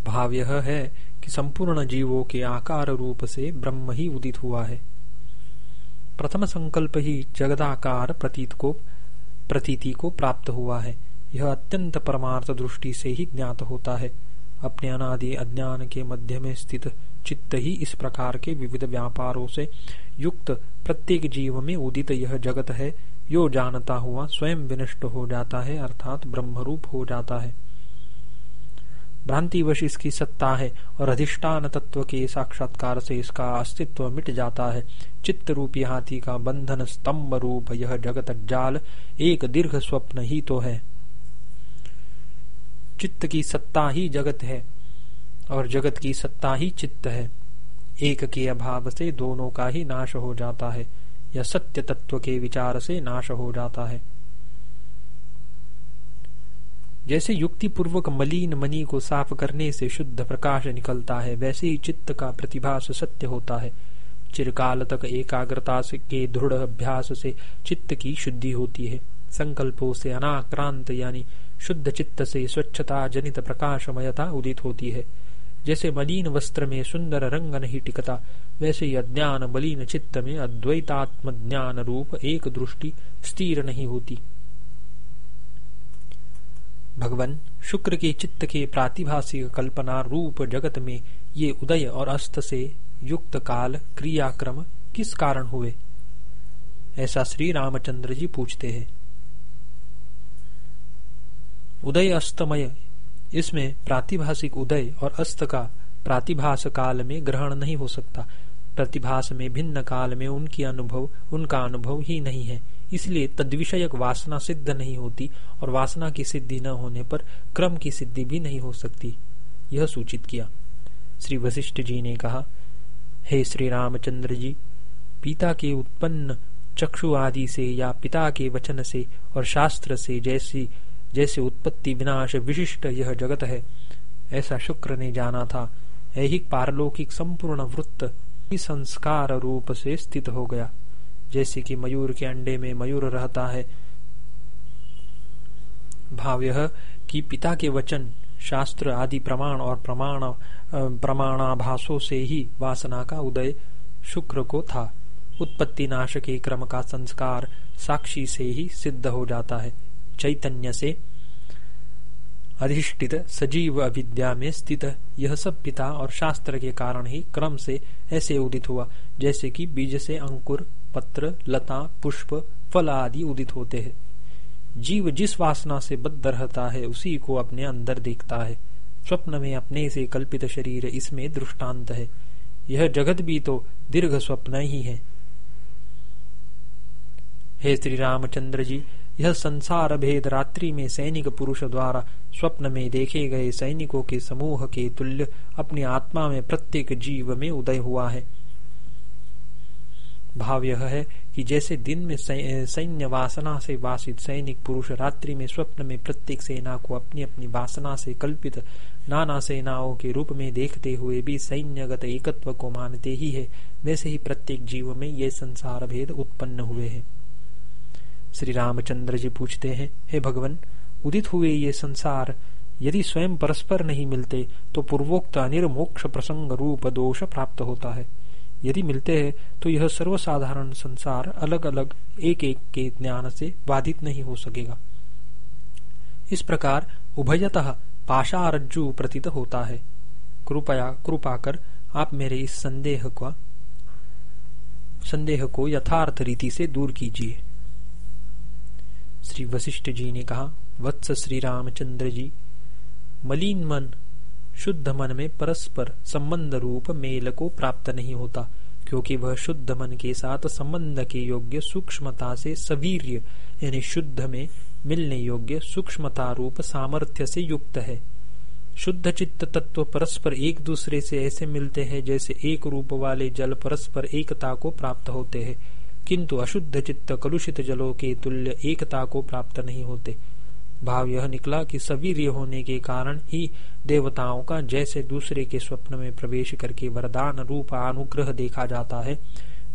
भाव यह है कि संपूर्ण जीवों के आकार रूप से ब्रह्म ही उदित हुआ है। प्रथम संकल्प ही जगदाकार प्रतीत को, प्रतीति को प्राप्त हुआ है। यह अत्यंत परमार्थ दृष्टि से ही ज्ञात होता है। अपने अनादि अज्ञान के मध्य में स्थित चित्त ही इस प्रकार के विविध व्यापारों से युक्त प्रत्येक जीव में उदित यह जगत है। यो जानता हुआ स्वयं विनष्ट हो जाता है, अर्थात ब्रह्मरूप हो जाता है। भ्रांतिवश इसकी सत्ता है और अधिष्ठान तत्व के साक्षात्कार से इसका अस्तित्व मिट जाता है। चित्त रूपी हाथी का बंधन स्तंभ रूप यह जगत जाल एक दीर्घ स्वप्न ही तो है। चित्त की सत्ता ही जगत है और जगत की सत्ता ही चित्त है। एक के अभाव से दोनों का ही नाश हो जाता है। या सत्य तत्व के विचार से नाश हो जाता है। जैसे युक्ति पूर्वक मलिन मनी को साफ़ करने से शुद्ध प्रकाश निकलता है, वैसे ही चित्त का प्रतिभास सत्य होता है। चिरकाल तक एकाग्रता के दृढ़ अभ्यास से चित्त की शुद्धि होती है। संकल्पों से अनाक्रांत यानी शुद्ध चित्त से स्वच्छता जनित प्रकाशमयता उदित होती है। जैसे मलिन वस्त्र में सुंदर रंग नहीं टिकता, वैसे ही अज्ञान मलिन चित्त में अद्वैतात्म ज्ञान रूप एक दृष्टि स्थिर नहीं होती। भगवान, शुक्र के चित्त के प्रातिभाषिक कल्पना रूप जगत में ये उदय और अस्त से युक्त काल क्रियाक्रम किस कारण हुए? ऐसा श्री रामचंद्र जी पूछते हैं। उदय अस्तमय। इसमें प्रातिभाषिक उदय और अस्त का प्रातिभाष काल में ग्रहण नहीं हो सकता। प्रतिभास में भिन्न काल में उनकी अनुभव, उनका अनुभव ही नहीं है। इसलिए तद्विषयक वासना सिद्ध नहीं होती और वासना की सिद्धि न होने पर क्रम की सिद्धि भी नहीं हो सकती। यह सूचित किया। श्री वशिष्ठ जी ने कहा, हे श्री रामचंद्र जी, पिता के उत्पन्न चक्षु आदि से या पिता के वचन से और शास्त्र से जैसी जैसे उत्पत्ति विनाश विशिष्ट यह जगत है। ऐसा शुक्र ने जाना था। ऐहिक पारलौकिक संपूर्ण वृत्त संस्कार रूप से स्थित हो गया। जैसे कि मयूर के अंडे में मयूर रहता है। भाव यह कि पिता के वचन, शास्त्र आदि प्रमाण और प्रमाण प्रमाणाभासों से ही वासना का उदय शुक्र को था। उत्पत्ति नाश के क्रम का संस्कार साक्षी से ही सिद्ध हो जाता है। चैतन्य से अधिष्ठित सजीव अविद्या में स्थित यह सब पिता और शास्त्र के कारण ही क्रम से ऐसे उदित हुआ, जैसे कि बीज से अंकुर, पत्र, लता, पुष्प, फल आदि उदित होते हैं। जीव जिस वासना से बद्ध रहता है, उसी को अपने अंदर देखता है। स्वप्न में अपने से कल्पित शरीर इसमें दृष्टांत है। यह जगत भी तो दीर्घ स्वप्न ही है। हे श्री रामचंद्र जी यह संसार भेद रात्रि में सैनिक पुरुष द्वारा स्वप्न में देखे गए सैनिकों के समूह के तुल्य अपनी आत्मा में प्रत्येक जीव में उदय हुआ है। भाव यह है कि जैसे दिन में सैन्य वासना से वासित सैनिक पुरुष रात्रि में स्वप्न में प्रत्येक सेना को अपनी अपनी वासना से कल्पित नाना सेनाओं के रूप में देखते हुए भी सैन्यगत एकत्व को मानते ही है, वैसे ही प्रत्येक जीव में ये संसार भेद उत्पन्न हुए हैं। श्री रामचंद्र जी पूछते हैं, हे भगवान, उदित हुए ये संसार यदि स्वयं परस्पर नहीं मिलते तो पूर्वोक्त अनिर्मोक्ष प्रसंग रूप दोष प्राप्त होता है। यदि मिलते हैं तो यह सर्वसाधारण संसार अलग अलग एक एक के ज्ञान से बाधित नहीं हो सकेगा। इस प्रकार उभयतः पाशारज्जु प्रतीत होता है। कृपया, कृपा कर आप मेरे इस संदेह का, संदेह को यथार्थ रीति से दूर कीजिए। श्री वशिष्ठ जी ने कहा, वत्स श्री रामचंद्र जी, मलिन मन, शुद्ध मन में परस्पर संबंध रूप मेल को प्राप्त नहीं होता, क्योंकि वह शुद्ध मन के साथ संबंध के योग्य सूक्ष्मता से सवीर्य, यानी शुद्ध में मिलने योग्य सूक्ष्मता रूप सामर्थ्य से युक्त है। शुद्ध चित्त तत्व परस्पर एक दूसरे से ऐसे मिलते हैं जैसे एक रूप वाले जल परस्पर एकता को प्राप्त होते हैं। किंतु अशुद्ध चित्त कलुषित जलों के तुल्य एकता को प्राप्त नहीं होते। भाव यह निकला कि सवीर्य होने के कारण ही देवताओं का जैसे दूसरे के स्वप्न में प्रवेश करके वरदान रूप अनुग्रह देखा जाता है,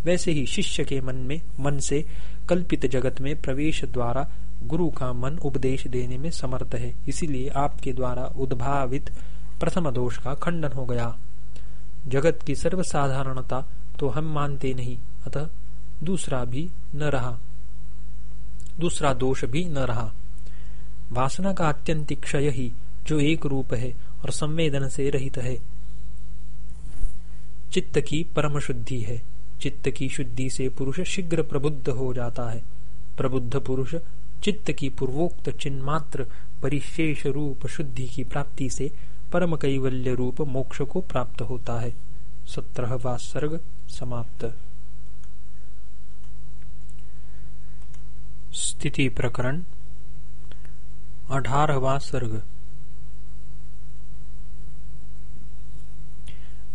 वैसे ही शिष्य के मन में, मन से कल्पित जगत में प्रवेश द्वारा गुरु का मन उपदेश देने में समर्थ है। इसीलिए आपके द्वारा उद्भावित प्रथम दोष का खंडन हो गया। जगत की सर्वसाधारणता तो हम मानते नहीं, अतः दूसरा भी न रहा। दूसरा दोष भी न रहा। वासना का अत्यंतिक क्षय ही जो एक रूप है और संवेदन से रहित है। चित्त की परम शुद्धि है। चित्त की शुद्धि से पुरुष शीघ्र प्रबुद्ध हो जाता है। प्रबुद्ध पुरुष चित्त की पूर्वोक्त चिन्मात्र परिशेष रूप शुद्धि की प्राप्ति से परम कैवल्य रूप मोक्ष को प्राप्त होता है। सत्रहवा सर्ग समाप्त। स्थिति प्रकरण, अठारहवा सर्ग।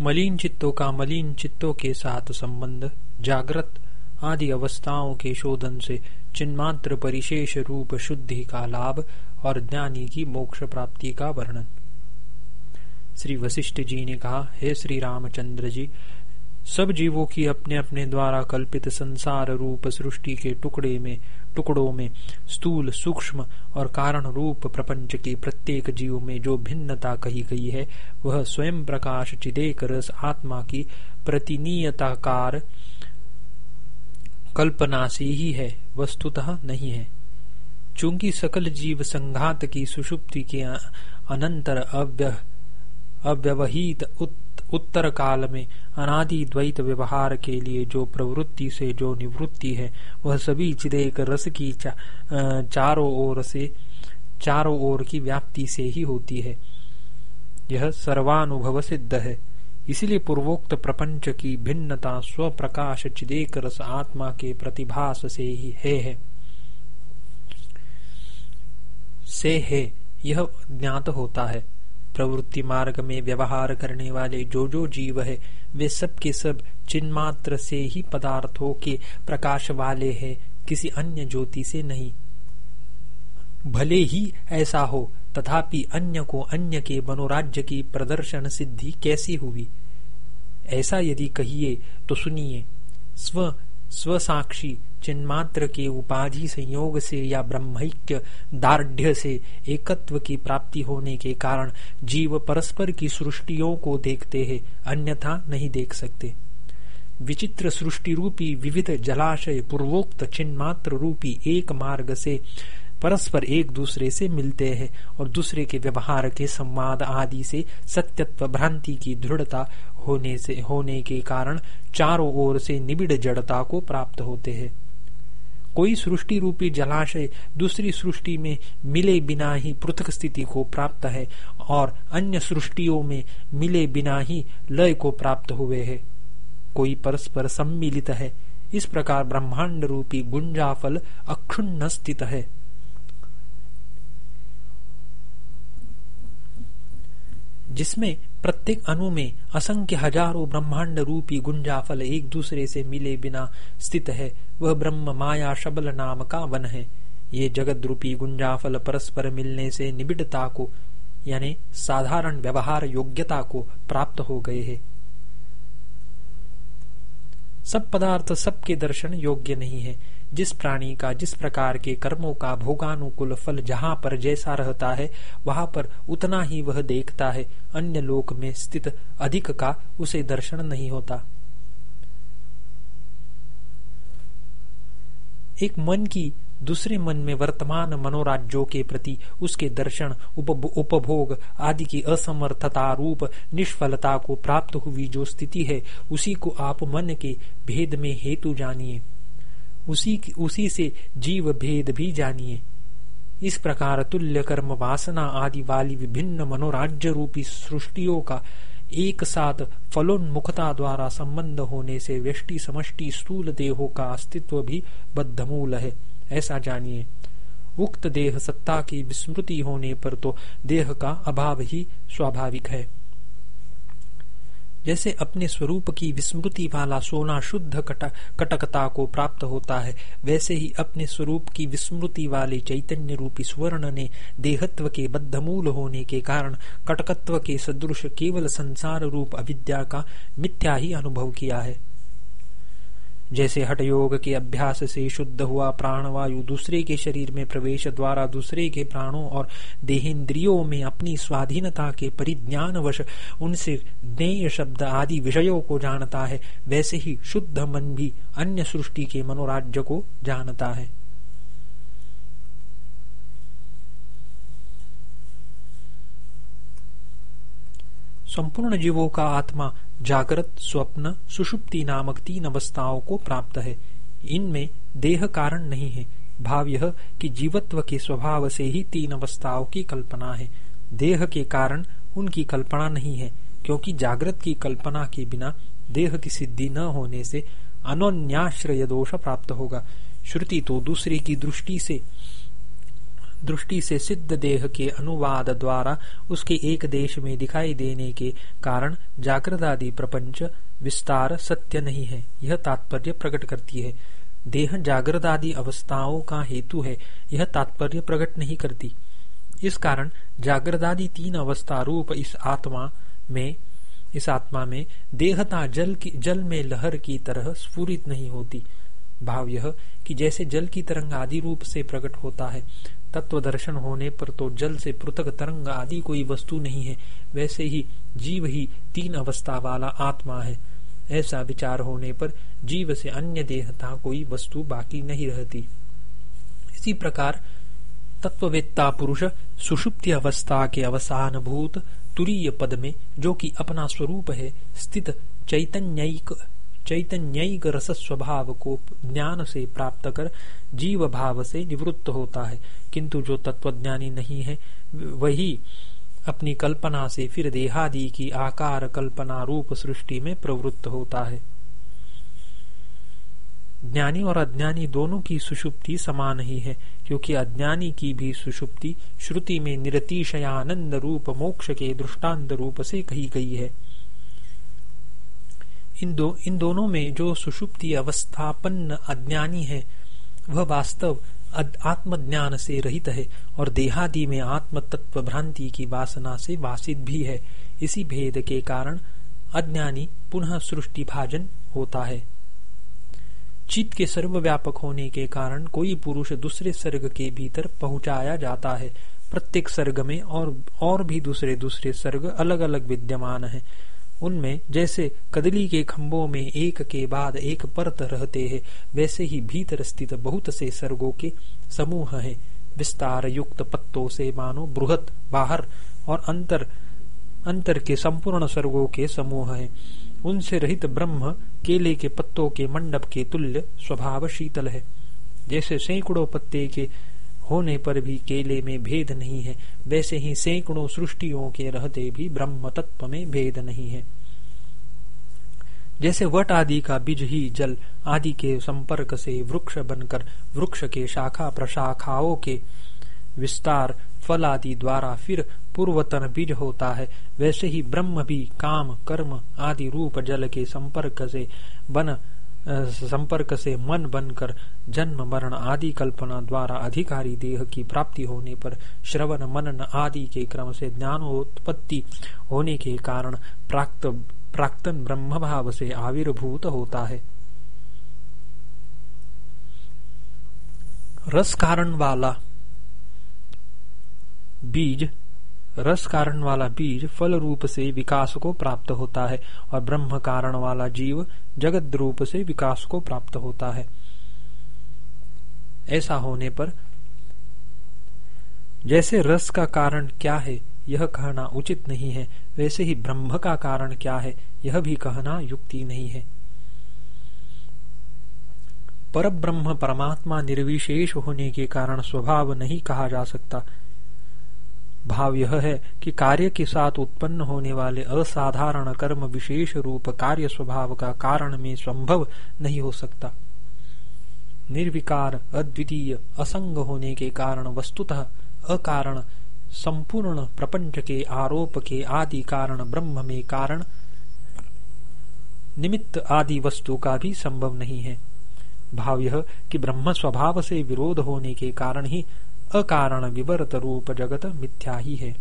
मलिन चित्तों का मलिन चित्तों के साथ संबंध, जागृत आदि अवस्थाओं के शोधन से चिन्मात्र परिशेष रूप शुद्धि का लाभ और ज्ञानी की मोक्ष प्राप्ति का वर्णन। श्री वशिष्ठ जी ने कहा, हे श्री रामचंद्र जी, सब जीवों की अपने अपने द्वारा कल्पित संसार रूप सृष्टि के टुकड़े में टुकड़ों में स्थूल, सूक्ष्म और कारण रूप प्रपंच के प्रत्येक जीव में जो भिन्नता कही गई है, वह स्वयं प्रकाश चिदेक रस आत्मा की प्रतिनीयताकार कल्पना से ही है, वस्तुतः नहीं है। चूँकि सकल जीव संघात की सुषुप्ति के अनंतर अव्य अव्यवहित उत्तर काल में अनादि द्वैत व्यवहार के लिए जो प्रवृत्ति से जो निवृत्ति है वह सभी चिदेक रस की चा, चारों ओर से चारों ओर की व्याप्ति से ही होती है। यह सर्वानुभव सिद्ध है। इसलिए पूर्वोक्त प्रपंच की भिन्नता स्व प्रकाश चिदेक रस आत्मा के प्रतिभास से ही है, है। से है यह ज्ञात होता है। प्रवृत्ति मार्ग में व्यवहार करने वाले जो जो जीव है, वे सब के सब चिन्मात्र से ही पदार्थों के प्रकाश वाले हैं, किसी अन्य ज्योति से नहीं। भले ही ऐसा हो, तथापि अन्य को अन्य के मनोराज्य की प्रदर्शन सिद्धि कैसी हुई? ऐसा यदि कहिए तो सुनिए, स्व स्वसाक्षी चिन्मात्र के उपाधि संयोग से या ब्रह्मैक्य दार्ढ़ से एकत्व की प्राप्ति होने के कारण जीव परस्पर की सृष्टियों को देखते हैं, अन्यथा नहीं देख सकते। विचित्र सृष्टि रूपी विविध जलाशय पूर्वोक्त चिन्मात्र रूपी एक मार्ग से परस्पर एक दूसरे से मिलते हैं और दूसरे के व्यवहार के संवाद आदि से सत्यत्व भ्रांति की दृढ़ता होने से, होने के कारण चारों ओर से निबिड़ जड़ता को प्राप्त होते हैं। कोई सृष्टि रूपी जलाशय दूसरी सृष्टि में मिले बिना ही पृथक स्थिति को प्राप्त है और अन्य सृष्टियों में मिले बिना ही लय को प्राप्त हुए है। कोई परस्पर सम्मिलित है। इस प्रकार ब्रह्मांड रूपी गुंजाफल अक्षुण्ण स्थित है। जिसमें प्रत्येक अणु में असंख्य हज़ारों ब्रह्मांड रूपी गुंजाफल एक दूसरे से मिले बिना स्थित है। वह ब्रह्म माया शबल नाम का वन है। ये जगत रूपी गुंजाफल परस्पर मिलने से निबिड़ता को, यानी साधारण व्यवहार योग्यता को प्राप्त हो गए हैं। सब पदार्थ सबके दर्शन योग्य नहीं है। जिस प्राणी का, जिस प्रकार के कर्मों का भोगानुकूल फल जहाँ पर जैसा रहता है, वहाँ पर उतना ही वह देखता है। अन्य लोक में स्थित अधिक का उसे दर्शन नहीं होता। एक मन की दूसरे मन में वर्तमान मनोराज्यों के प्रति उसके दर्शन उपभोग आदि की असमर्थता रूप, निष्फलता को प्राप्त हुई जो स्थिति है, उसी को आप मन के भेद में हेतु जानिए। उसी उसी से जीव भेद भी जानिए। इस प्रकार तुल्य कर्म वासना आदि वाली विभिन्न मनोराज्य रूपी सृष्टियों का एक साथ फलोन्मुखता द्वारा संबंध होने से व्यष्टि समष्टि स्थूल देहों का अस्तित्व भी बद्धमूल है। ऐसा जानिए। उक्त देह सत्ता की विस्मृति होने पर तो देह का अभाव ही स्वाभाविक है। जैसे अपने स्वरूप की विस्मृति वाला सोना शुद्ध कटकता को प्राप्त होता है, वैसे ही अपने स्वरूप की विस्मृति वाले चैतन्य रूपी स्वर्ण ने देहत्व के बद्धमूल होने के कारण कटकत्व के सदृश केवल संसार रूप अविद्या का मिथ्या ही अनुभव किया है। जैसे हठ योग के अभ्यास से शुद्ध हुआ प्राणवायु, दूसरे के शरीर में प्रवेश द्वारा दूसरे के प्राणों और देहेन्द्रियों में अपनी स्वाधीनता के परिज्ञान वश उनसे ज्ञेय शब्द आदि विषयों को जानता है, वैसे ही शुद्ध मन भी अन्य सृष्टि के मनोराज्य को जानता है। संपूर्ण जीवों का आत्मा जागृत स्वप्न सुषुप्ति नामक तीन अवस्थाओं को प्राप्त है। इनमें देह कारण नहीं है। भाव यह कि जीवत्व के स्वभाव से ही तीन अवस्थाओं की कल्पना है। देह के कारण उनकी कल्पना नहीं है, क्योंकि जागृत की कल्पना के बिना देह की सिद्धि न होने से अनोन्याश्रय दोष प्राप्त होगा। श्रुति तो दूसरे की दृष्टि से दृष्टि से सिद्ध देह के अनुवाद द्वारा उसके एक देश में दिखाई देने के कारण जागृत आदि प्रपंच, विस्तार सत्य नहीं है। यह तात्पर्य प्रकट करती है। देह जागृत आदि अवस्थाओं का हेतु है। यह तात्पर्य प्रकट नहीं करती। इस कारण जागृत आदि तीन अवस्था रूप इस आत्मा में, इस आत्मा में देहता जल की, जल में लहर की तरह स्फूरित नहीं होती। भाव यह कि जैसे जल की तरंग आदि रूप से प्रकट होता है तत्व दर्शन होने पर तो जल से पृथक तरंग आदि कोई वस्तु नहीं है। वैसे ही जीव ही तीन अवस्था वाला आत्मा है। ऐसा विचार होने पर जीव से अन्य देहता कोई वस्तु बाकी नहीं रहती। इसी प्रकार तत्ववेत्ता पुरुष सुषुप्ति अवस्था के अवसान भूत तुरीय पद में, जो कि अपना स्वरूप है, स्थित चैतन्यिक चैतन्यिक रस स्वभाव को ज्ञान से प्राप्त कर जीव भाव से निवृत्त होता है। किंतु जो तत्वज्ञानी नहीं है, वही अपनी कल्पना से फिर देहादि की आकार कल्पना रूप सृष्टि में प्रवृत्त होता है। ज्ञानी और अज्ञानी दोनों की सुषुप्ति समान ही है, क्योंकि अज्ञानी की भी सुषुप्ति श्रुति में निरतिशयानंद रूप मोक्ष के दृष्टांत रूप से कही गई है। इन दो, इन दोनों में जो सुषुप्ति अवस्थापन्न अज्ञानी है, वह वास्तव आत्मज्ञान से रहित है और देहादि में आत्म तत्व भ्रांति की वासना से वासित भी है। इसी भेद के कारण अज्ञानी पुनः सृष्टि भाजन होता है। चित्त के सर्वव्यापक होने के कारण कोई पुरुष दूसरे सर्ग के भीतर पहुँचाया जाता है। प्रत्येक सर्ग में और और भी दूसरे दूसरे सर्ग अलग अलग विद्यमान है। उनमें जैसे कदली के खम्भों में एक के बाद एक परत रहते हैं, वैसे ही भीतर स्थित बहुत से सर्गों के समूह है। विस्तार युक्त पत्तों से मानो बृहत बाहर और अंतर अंतर के संपूर्ण सर्गों के समूह है। उनसे रहित ब्रह्म केले के पत्तों के मंडप के तुल्य स्वभाव शीतल है। जैसे सैकड़ों पत्ते के होने पर भी केले में भेद नहीं है। वैसे ही सैकड़ों सृष्टियों के रहते भी ब्रह्म तत्व में भेद नहीं है। जैसे वट आदि का बीज ही जल, आदि के संपर्क से वृक्ष बनकर वृक्ष के शाखा प्रशाखाओं के विस्तार, फल आदि द्वारा फिर पूर्वतन बीज होता है। वैसे ही ब्रह्म भी काम, कर्म आदि रूप जल के संपर्क से बन संपर्क से मन बनकर जन्म, मरण आदि कल्पना द्वारा अधिकारी देह की प्राप्ति होने पर श्रवण, मनन आदि के क्रम से ज्ञानोत्पत्ति होने के कारण प्राक्त, प्राक्तन ब्रह्म भाव से आविर्भूत होता है। रस कारण वाला बीज रस कारण वाला बीज फल रूप से विकास को प्राप्त होता है और ब्रह्म कारण वाला जीव जगत रूप से विकास को प्राप्त होता है। ऐसा होने पर जैसे रस का कारण क्या है, यह कहना उचित नहीं है। वैसे ही ब्रह्म का कारण क्या है, यह भी कहना युक्ति नहीं है। पर ब्रह्म परमात्मा निर्विशेष होने के कारण स्वभाव नहीं कहा जा सकता। भाव यह है कि कार्य के साथ उत्पन्न होने वाले असाधारण कर्म विशेष रूप कार्य स्वभाव का कारण में संभव नहीं हो सकता। निर्विकार, अद्वितीय, असंग होने के कारण वस्तुतः अकारण, संपूर्ण प्रपंच के आरोप के आदि कारण ब्रह्म में कारण, निमित्त आदि वस्तु का भी संभव नहीं है। भाव यह कि ब्रह्म स्वभाव से विरोध होने के कारण ही अकारण विवर्त रूप जगत मिथ्या ही है।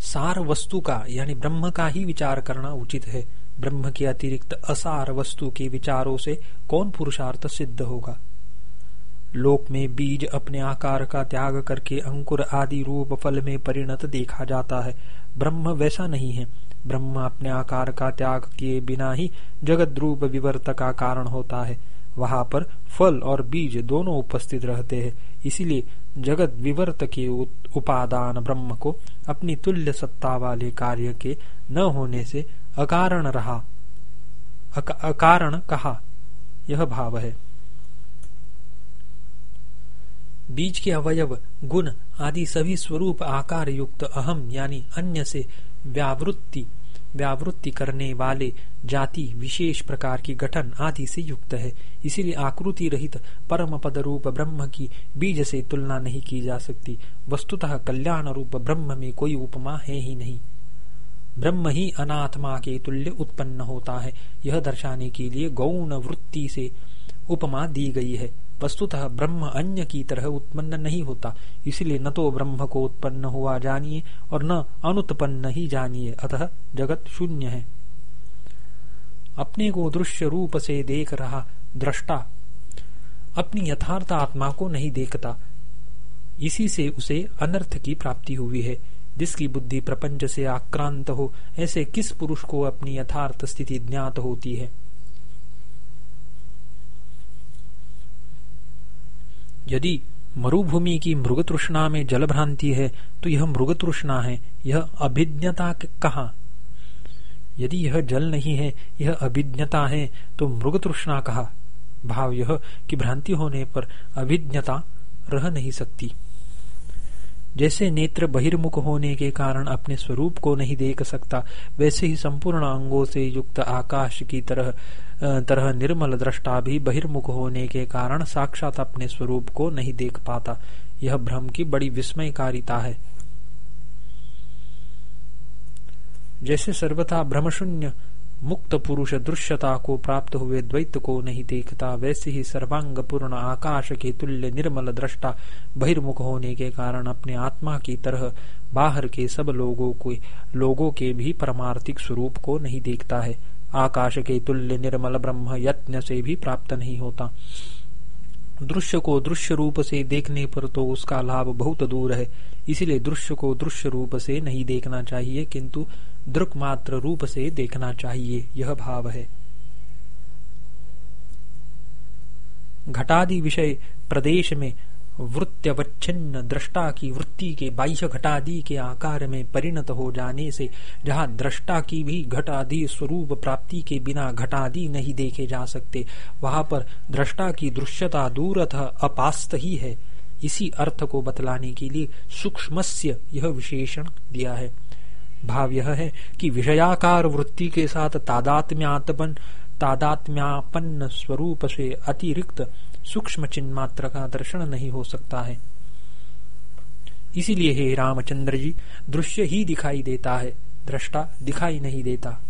सार वस्तु का, यानी ब्रह्म का ही विचार करना उचित है। ब्रह्म के अतिरिक्त असार वस्तु के विचारों से कौन पुरुषार्थ सिद्ध होगा? लोक में बीज अपने आकार का त्याग करके अंकुर आदि रूप फल में परिणत देखा जाता है। ब्रह्म वैसा नहीं है। ब्रह्म अपने आकार का त्याग किए बिना ही जगत रूप विवर्त का कारण होता है। वहाँ पर फल और बीज दोनों उपस्थित रहते हैं। इसीलिए जगत विवर्त के उपादान ब्रह्म को अपनी तुल्य सत्ता वाले कार्य के न होने से अकारण रहा। अक, अकारण कहा। यह भाव है। बीज के अवयव गुण आदि सभी स्वरूप आकार युक्त अहम यानी अन्य से व्यावृत्ति व्यावृत्ति करने वाले जाति विशेष प्रकार की गठन आदि से युक्त है। इसीलिए आकृति रहित परम पद रूप ब्रह्म की बीज से तुलना नहीं की जा सकती। वस्तुतः कल्याण रूप ब्रह्म में कोई उपमा है ही नहीं। ब्रह्म ही अनात्मा के तुल्य उत्पन्न होता है। यह दर्शाने के लिए गौण वृत्ति से उपमा दी गई है। वस्तुतः ब्रह्म अन्य की तरह उत्पन्न नहीं होता। इसलिए न तो ब्रह्म को उत्पन्न हुआ जानिए और न अनुत्पन्न ही जानिए। अतः जगत शून्य है। अपने को दृश्य रूप से देख रहा दृष्टा अपनी यथार्थ आत्मा को नहीं देखता। इसी से उसे अनर्थ की प्राप्ति हुई है। जिसकी बुद्धि प्रपंच से आक्रांत हो, ऐसे किस पुरुष को अपनी यथार्थ स्थिति ज्ञात होती है? यदि मरुभूमि की मृग तृष्णा में जल भ्रांति है तो यह मृग तृष्णा है। यह अभिज्ञता कहा? यदि यह जल नहीं है, यह अभिज्ञता है तो मृग तृष्णा कहा? भाव यह कि भ्रांति होने पर अभिज्ञता रह नहीं सकती। जैसे नेत्र बहिर्मुख होने के कारण अपने स्वरूप को नहीं देख सकता, वैसे ही संपूर्ण अंगों से युक्त आकाश की तरह तरह निर्मल दृष्टा भी बहिर्मुख होने के कारण साक्षात अपने स्वरूप को नहीं देख पाता। यह भ्रम की बड़ी विस्मयकारिता है। जैसे सर्वथा भ्रमशून्य मुक्त पुरुष दृश्यता को प्राप्त हुए द्वैत को नहीं देखता, वैसे ही सर्वांग पूर्ण आकाश के तुल्य निर्मल दृष्टा बहिर्मुख होने के कारण अपने आत्मा की तरह बाहर के सब लोगों को, लोगों के भी परमार्थिक स्वरूप को नहीं देखता है। आकाश के तुल्य निर्मल ब्रह्म यत्न से भी प्राप्त नहीं होता। दृश्य को दृश्य रूप से देखने पर तो उसका लाभ बहुत दूर है। इसलिए दृश्य को दृश्य रूप से नहीं देखना चाहिए, किंतु दृक मात्र रूप से देखना चाहिए, यह भाव है। घटादि विषय प्रदेश में वृत्त्यवच्छिन्न दृष्टा की वृत्ति के बाह्य घटादि के आकार में परिणत हो जाने से, जहाँ दृष्टा की भी घटादि स्वरूप प्राप्ति के बिना घटादि नहीं देखे जा सकते, वहाँ पर दृष्टा की दृश्यता दूरथ अपास्त ही है। इसी अर्थ को बतलाने के लिए सूक्ष्मस्य यह विशेषण दिया है। भाव यह है कि विषयाकार वृत्ति के साथ तादात्म्यात्मन तादात्म्यापन्न स्वरूप से अतिरिक्त सूक्ष्म चिन्ह मात्र का दर्शन नहीं हो सकता है। इसीलिए हे रामचंद्र जी, दृश्य ही दिखाई देता है, दृष्टा दिखाई नहीं देता।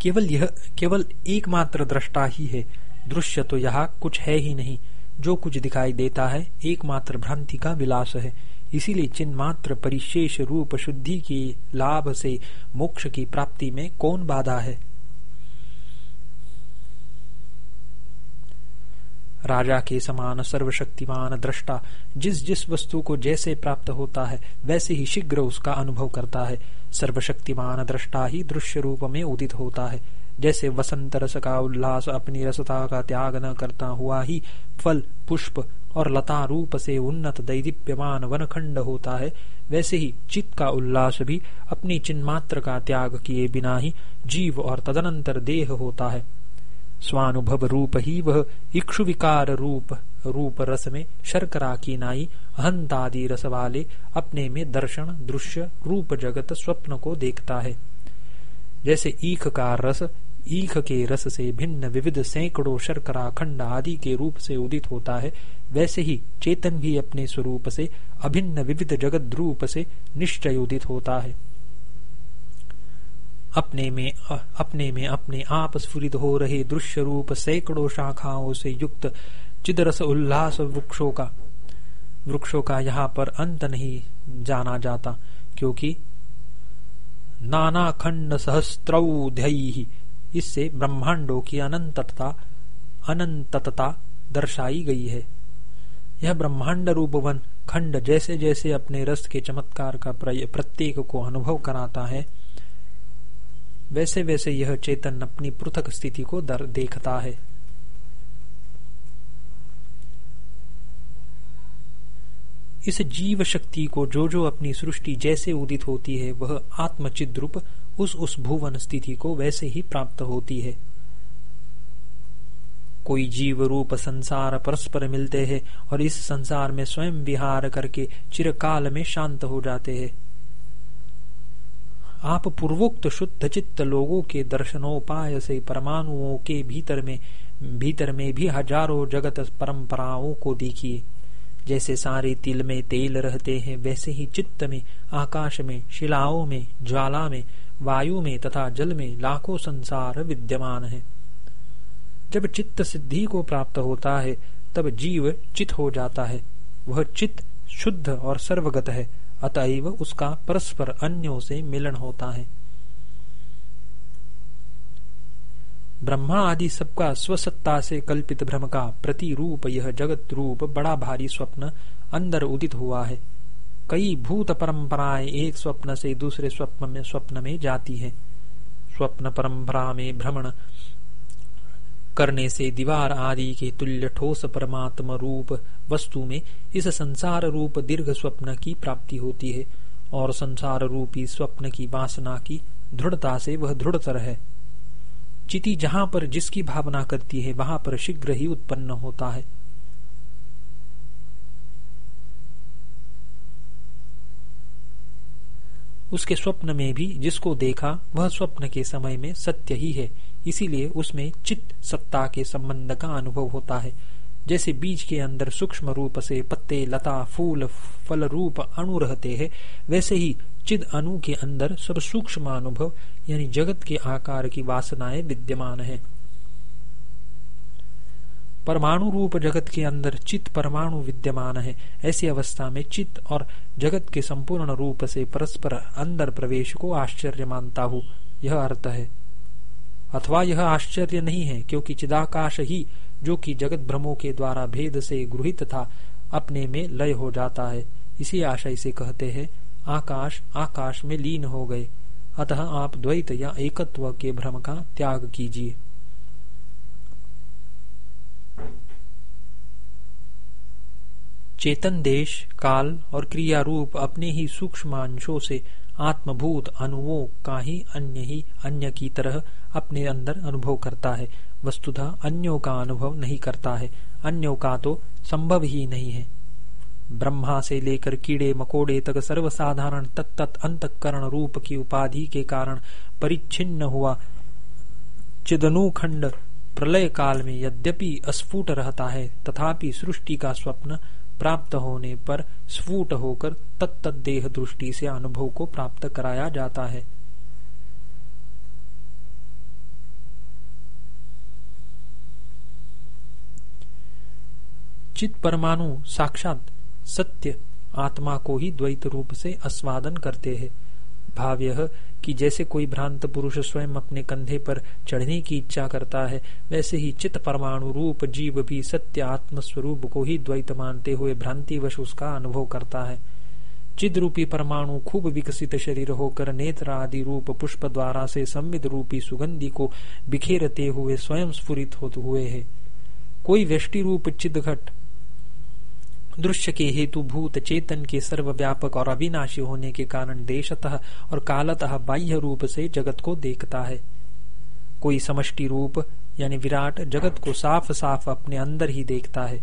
केवल यह, केवल एकमात्र दृष्टा ही है। दृश्य तो यहाँ कुछ है ही नहीं, जो कुछ दिखाई देता है, एकमात्र भ्रांति का विलास है। इसीलिए चिन्ह मात्र परिशेष रूप शुद्धि के लाभ से मोक्ष की प्राप्ति में कौन बाधा है? राजा के समान सर्वशक्तिमान दृष्टा जिस जिस वस्तु को जैसे प्राप्त होता है, वैसे ही शीघ्र उसका अनुभव करता है। सर्वशक्तिमान दृष्टा ही दृश्य रूप में उदित होता है। जैसे वसंत रस का उल्लास अपनी रसता का त्याग न करता हुआ ही फल, पुष्प और लता रूप से उन्नत दैदीप्यमान वनखंड होता है, वैसे ही चित्त का उल्लास भी अपनी चिन्मात्र का त्याग किए बिना ही जीव और तदनंतर देह होता है। स्वानुभव रूप ही वह इक्षु विकार रूप रूप रस में शर्करा की नाई अहंतादि रस वाले अपने में दर्शन, दृश्य, रूप जगत, स्वप्न को देखता है। जैसे ईख का रस, ईख के रस से भिन्न विविध सैकड़ों शर्करा खंड आदि के रूप से उदित होता है, वैसे ही चेतन भी अपने स्वरूप से अभिन्न विविध जगत रूप से निश्चय उदित होता है। अपने में अपने में, अपने आप स्फुरित हो रहे दृश्य रूप सैकड़ों शाखाओं से युक्त चिदरस उल्लास वृक्षों का वृक्षों का यहाँ पर अंत नहीं जाना जाता, क्योंकि नाना खंड सहस्त्रौध्य इससे ब्रह्मांडों की अनंतता अनंतता दर्शाई गई है। यह ब्रह्मांड रूप वन खंड जैसे जैसे अपने रस के चमत्कार का प्रत्येक को अनुभव कराता है वैसे वैसे यह चेतन अपनी पृथक स्थिति को दर देखता है। इस जीव शक्ति को जो जो अपनी सृष्टि जैसे उदित होती है, वह आत्मचिद रूप उस उस भुवन स्थिति को वैसे ही प्राप्त होती है। कोई जीव रूप संसार परस्पर मिलते हैं और इस संसार में स्वयं विहार करके चिरकाल में शांत हो जाते हैं। आप पूर्वोक्त शुद्ध चित्त लोगों के दर्शनोपाय से परमाणुओं के भीतर में भीतर में भी हज़ारों जगत परंपराओं को देखिए। जैसे सारे तिल में तेल रहते हैं, वैसे ही चित्त में, आकाश में, शिलाओं में, ज्वाला में, वायु में तथा जल में लाखों संसार विद्यमान है। जब चित्त सिद्धि को प्राप्त होता है, तब जीव चित हो जाता है। वह चित्त शुद्ध और सर्वगत है। अतएव उसका परस्पर अन्यों से मिलन होता है। ब्रह्मा आदि सबका स्वसत्ता से कल्पित भ्रम का प्रतिरूप यह जगत रूप बड़ा भारी स्वप्न अंदर उदित हुआ है। कई भूत परंपराएँ एक स्वप्न से दूसरे स्वप्न में स्वप्न में जाती है। स्वप्न परंपरा में भ्रमण करने से दीवार आदि के तुल्य ठोस परमात्म रूप वस्तु में इस संसार रूप दीर्घ स्वप्न की प्राप्ति होती है और संसार रूपी स्वप्न की वासना की दृढ़ता से वह दृढ़तर है। चिति जहाँ पर जिसकी भावना करती है, वहाँ पर शीघ्र ही उत्पन्न होता है। उसके स्वप्न में भी जिसको देखा, वह स्वप्न के समय में सत्य ही है। इसीलिए उसमें चित्त सत्ता के संबंध का अनुभव होता है। जैसे बीज के अंदर सूक्ष्म रूप से पत्ते, लता, फूल फल रूप अणु रहते हैं, वैसे ही चिद अणु के अंदर सब सूक्ष्म अनुभव, यानी जगत के आकार की वासनाएँ विद्यमान है। परमाणु रूप जगत के अंदर चित परमाणु विद्यमान है। ऐसी अवस्था में चित और जगत के संपूर्ण रूप से परस्पर अंदर प्रवेश को आश्चर्य मानता हूँ। यह अर्थ है। अथवा यह आश्चर्य नहीं है क्योंकि चिदाकाश ही, जो कि जगत भ्रमों के द्वारा भेद से गृहित था, अपने में लय हो जाता है। इसी आशय से कहते हैं, आकाश आकाश में लीन हो गए। अतः आप द्वैत या एकत्व के भ्रम का त्याग कीजिए। चेतन देश, काल और क्रिया रूप अपने ही सूक्ष्मांशों से आत्मभूत अणुओं का ही अन्य ही, अन्य की तरह अपने अंदर अनुभव करता है। वस्तुतः अन्यों का अनुभव नहीं करता है। अन्यों का तो संभव ही नहीं है। ब्रह्मा से लेकर कीड़े मकोड़े तक सर्वसाधारण तत्त अंतकरण रूप की उपाधि के कारण परिच्छिन्न हुआ चिदनुखंड प्रलय काल में यद्यपि अस्फुट रहता है, तथापि सृष्टि का स्वप्न प्राप्त होने पर स्फुट होकर तत्त देह दृष्टि से अनुभव को प्राप्त कराया जाता है। चित परमाणु साक्षात सत्य आत्मा को ही द्वैत रूप से आस्वादन करते हैं। भाव यह कि जैसे कोई भ्रांत पुरुष स्वयं अपने कंधे पर चढ़ने की इच्छा करता है, वैसे ही चित परमाणु रूप जीव भी सत्य आत्म स्वरूप को ही द्वैत मानते हुए भ्रांतिवश उसका अनुभव करता है। चिद रूपी परमाणु खूब विकसित शरीर होकर नेत्र आदि रूप पुष्प द्वारा से संविद रूपी सुगंधि को बिखेरते हुए स्वयं स्फुरित होते हुए है। कोई व्यष्टि रूप चिद घट दृश्य के हेतु भूत चेतन के सर्वव्यापक और अविनाशी होने के कारण देशतः और कालतः बाह्य रूप से जगत को देखता है। कोई समष्टि रूप, यानी विराट, जगत को साफ़ साफ़ अपने अंदर ही देखता है।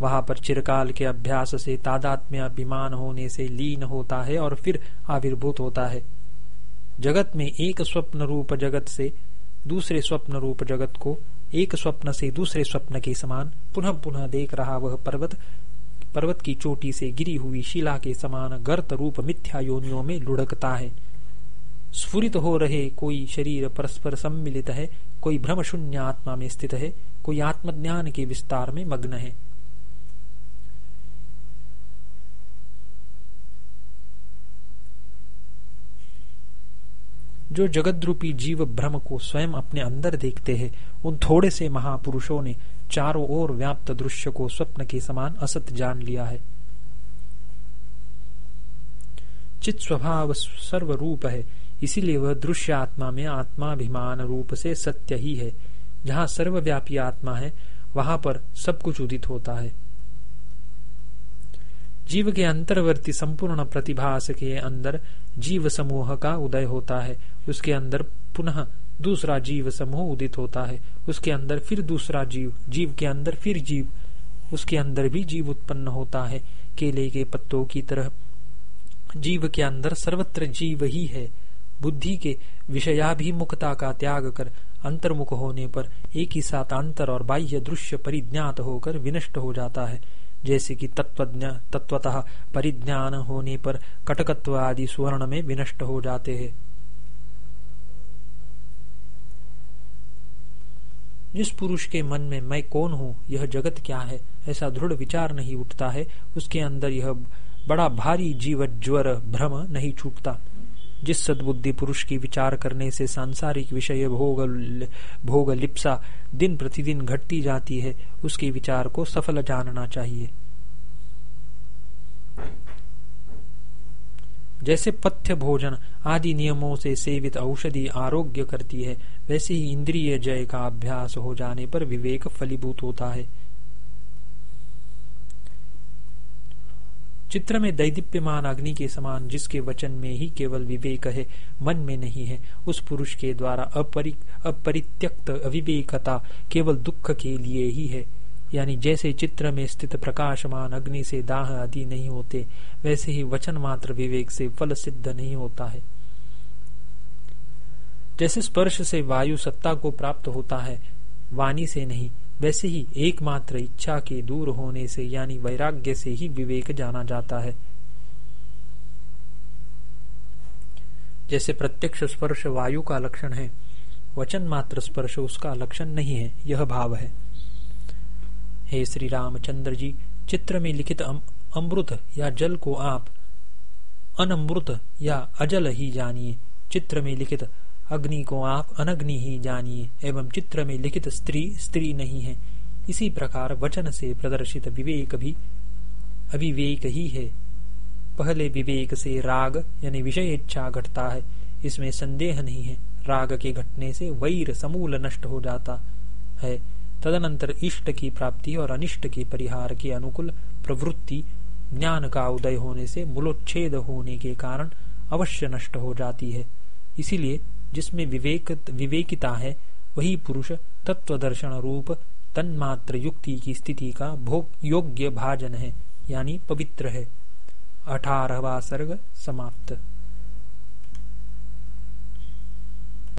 वहाँ पर चिरकाल के अभ्यास से तादात्म्य अभिमान होने से लीन होता है और फिर आविर्भूत होता है। जगत में एक स्वप्न रूप जगत से दूसरे स्वप्न रूप जगत को, एक स्वप्न से दूसरे स्वप्न के समान पुनः पुनः देख रहा वह पर्वत पर्वत की चोटी से गिरी हुई शिला के समान गर्त रूप मिथ्या योनियों में लुढ़कता है। स्फुरित हो रहे कोई शरीर परस्पर सम्मिलित है, कोई भ्रम शून्य आत्मा में स्थित है, कोई आत्मज्ञान के विस्तार में मग्न है। जो जगत रूपी जीव भ्रम को स्वयं अपने अंदर देखते हैं, उन थोड़े से महापुरुषों ने चारों ओर व्याप्त दृश्य को स्वप्न के समान असत जान लिया है। चित स्वभाव सर्व रूप है, इसीलिए वह दृश्य आत्मा में आत्माभिमान रूप से सत्य ही है। जहाँ सर्वव्यापी आत्मा है, वहाँ पर सब कुछ उदित होता है। जीव के अंतर्वर्ती संपूर्ण प्रतिभास के अंदर जीव समूह का उदय होता है, उसके अंदर पुनः दूसरा जीव समूह उदित होता है। उसके अंदर फिर दूसरा जीव जीव के अंदर फिर जीव। उसके अंदर भी जीव उत्पन्न होता है। केले के पत्तों की तरह। जीव के अंदर सर्वत्र जीव ही है। बुद्धि के विषयाभिमुखता का त्याग कर अंतर्मुख होने पर एक ही साथ अंतर और बाह्य दृश्य परिज्ञात होकर विनष्ट हो जाता है। जैसे कि तत्वतः परिज्ञान होने पर कटकत्व आदि स्वर्ण में विनष्ट हो जाते हैं। जिस पुरुष के मन में मैं कौन हूँ? यह जगत क्या है? ऐसा दृढ़ विचार नहीं उठता है। उसके अंदर यह बड़ा भारी जीव ज्वर, भ्रम नहीं छूटता। जिस सद्बुद्धि पुरुष की विचार करने से सांसारिक विषय भोग भोग लिप्सा दिन प्रतिदिन घटती जाती है, उसके विचार को सफल जानना चाहिए। जैसे पथ्य भोजन आदि नियमों से सेवित औषधि आरोग्य करती है वैसे ही इंद्रिय जय का अभ्यास हो जाने पर विवेक फलीभूत होता है। चित्र में दैदीप्यमान अग्नि के समान जिसके वचन में ही केवल विवेक है मन में नहीं है उस पुरुष के द्वारा अपरि, अपरित्यक्त अविवेकता केवल दुख के लिए ही है। यानी जैसे चित्र में स्थित प्रकाशमान अग्नि से दाह आदि नहीं होते वैसे ही वचन मात्र विवेक से फल सिद्ध नहीं होता है। जैसे स्पर्श से वायु सत्ता को प्राप्त होता है, वाणी से नहीं, वैसे ही एकमात्र इच्छा के दूर होने से, यानी वैराग्य से ही विवेक जाना जाता है। जैसे प्रत्यक्ष स्पर्श वायु का लक्षण है, वचन मात्र स्पर्श उसका लक्षण नहीं है, यह भाव है। हे श्री रामचंद्र जी, चित्र में लिखित अमृत या जल को आप अनमृत या अजल ही जानिए। चित्र में लिखित अग्नि को आप अनग्नि ही जानिए, एवं चित्र में लिखित स्त्री स्त्री नहीं है। इसी प्रकार वचन से प्रदर्शित विवेक भी अविवेक ही है। पहले विवेक से राग, यानी विषय इच्छा घटता है। इसमें संदेह नहीं है। राग के घटने से वैर समूल नष्ट हो जाता है। तदनंतर इष्ट की प्राप्ति और अनिष्ट के परिहार के अनुकूल प्रवृत्ति, ज्ञान का उदय होने से मूलोच्छेद होने के कारण अवश्य नष्ट हो जाती है। इसीलिए जिसमें विवेक, विवेकिता है, वही पुरुष तत्व दर्शन रूप तन्मात्र युक्ति की स्थिति का भोग योग्य भाजन है, यानी पवित्र है। अठारहवा सर्ग समाप्त।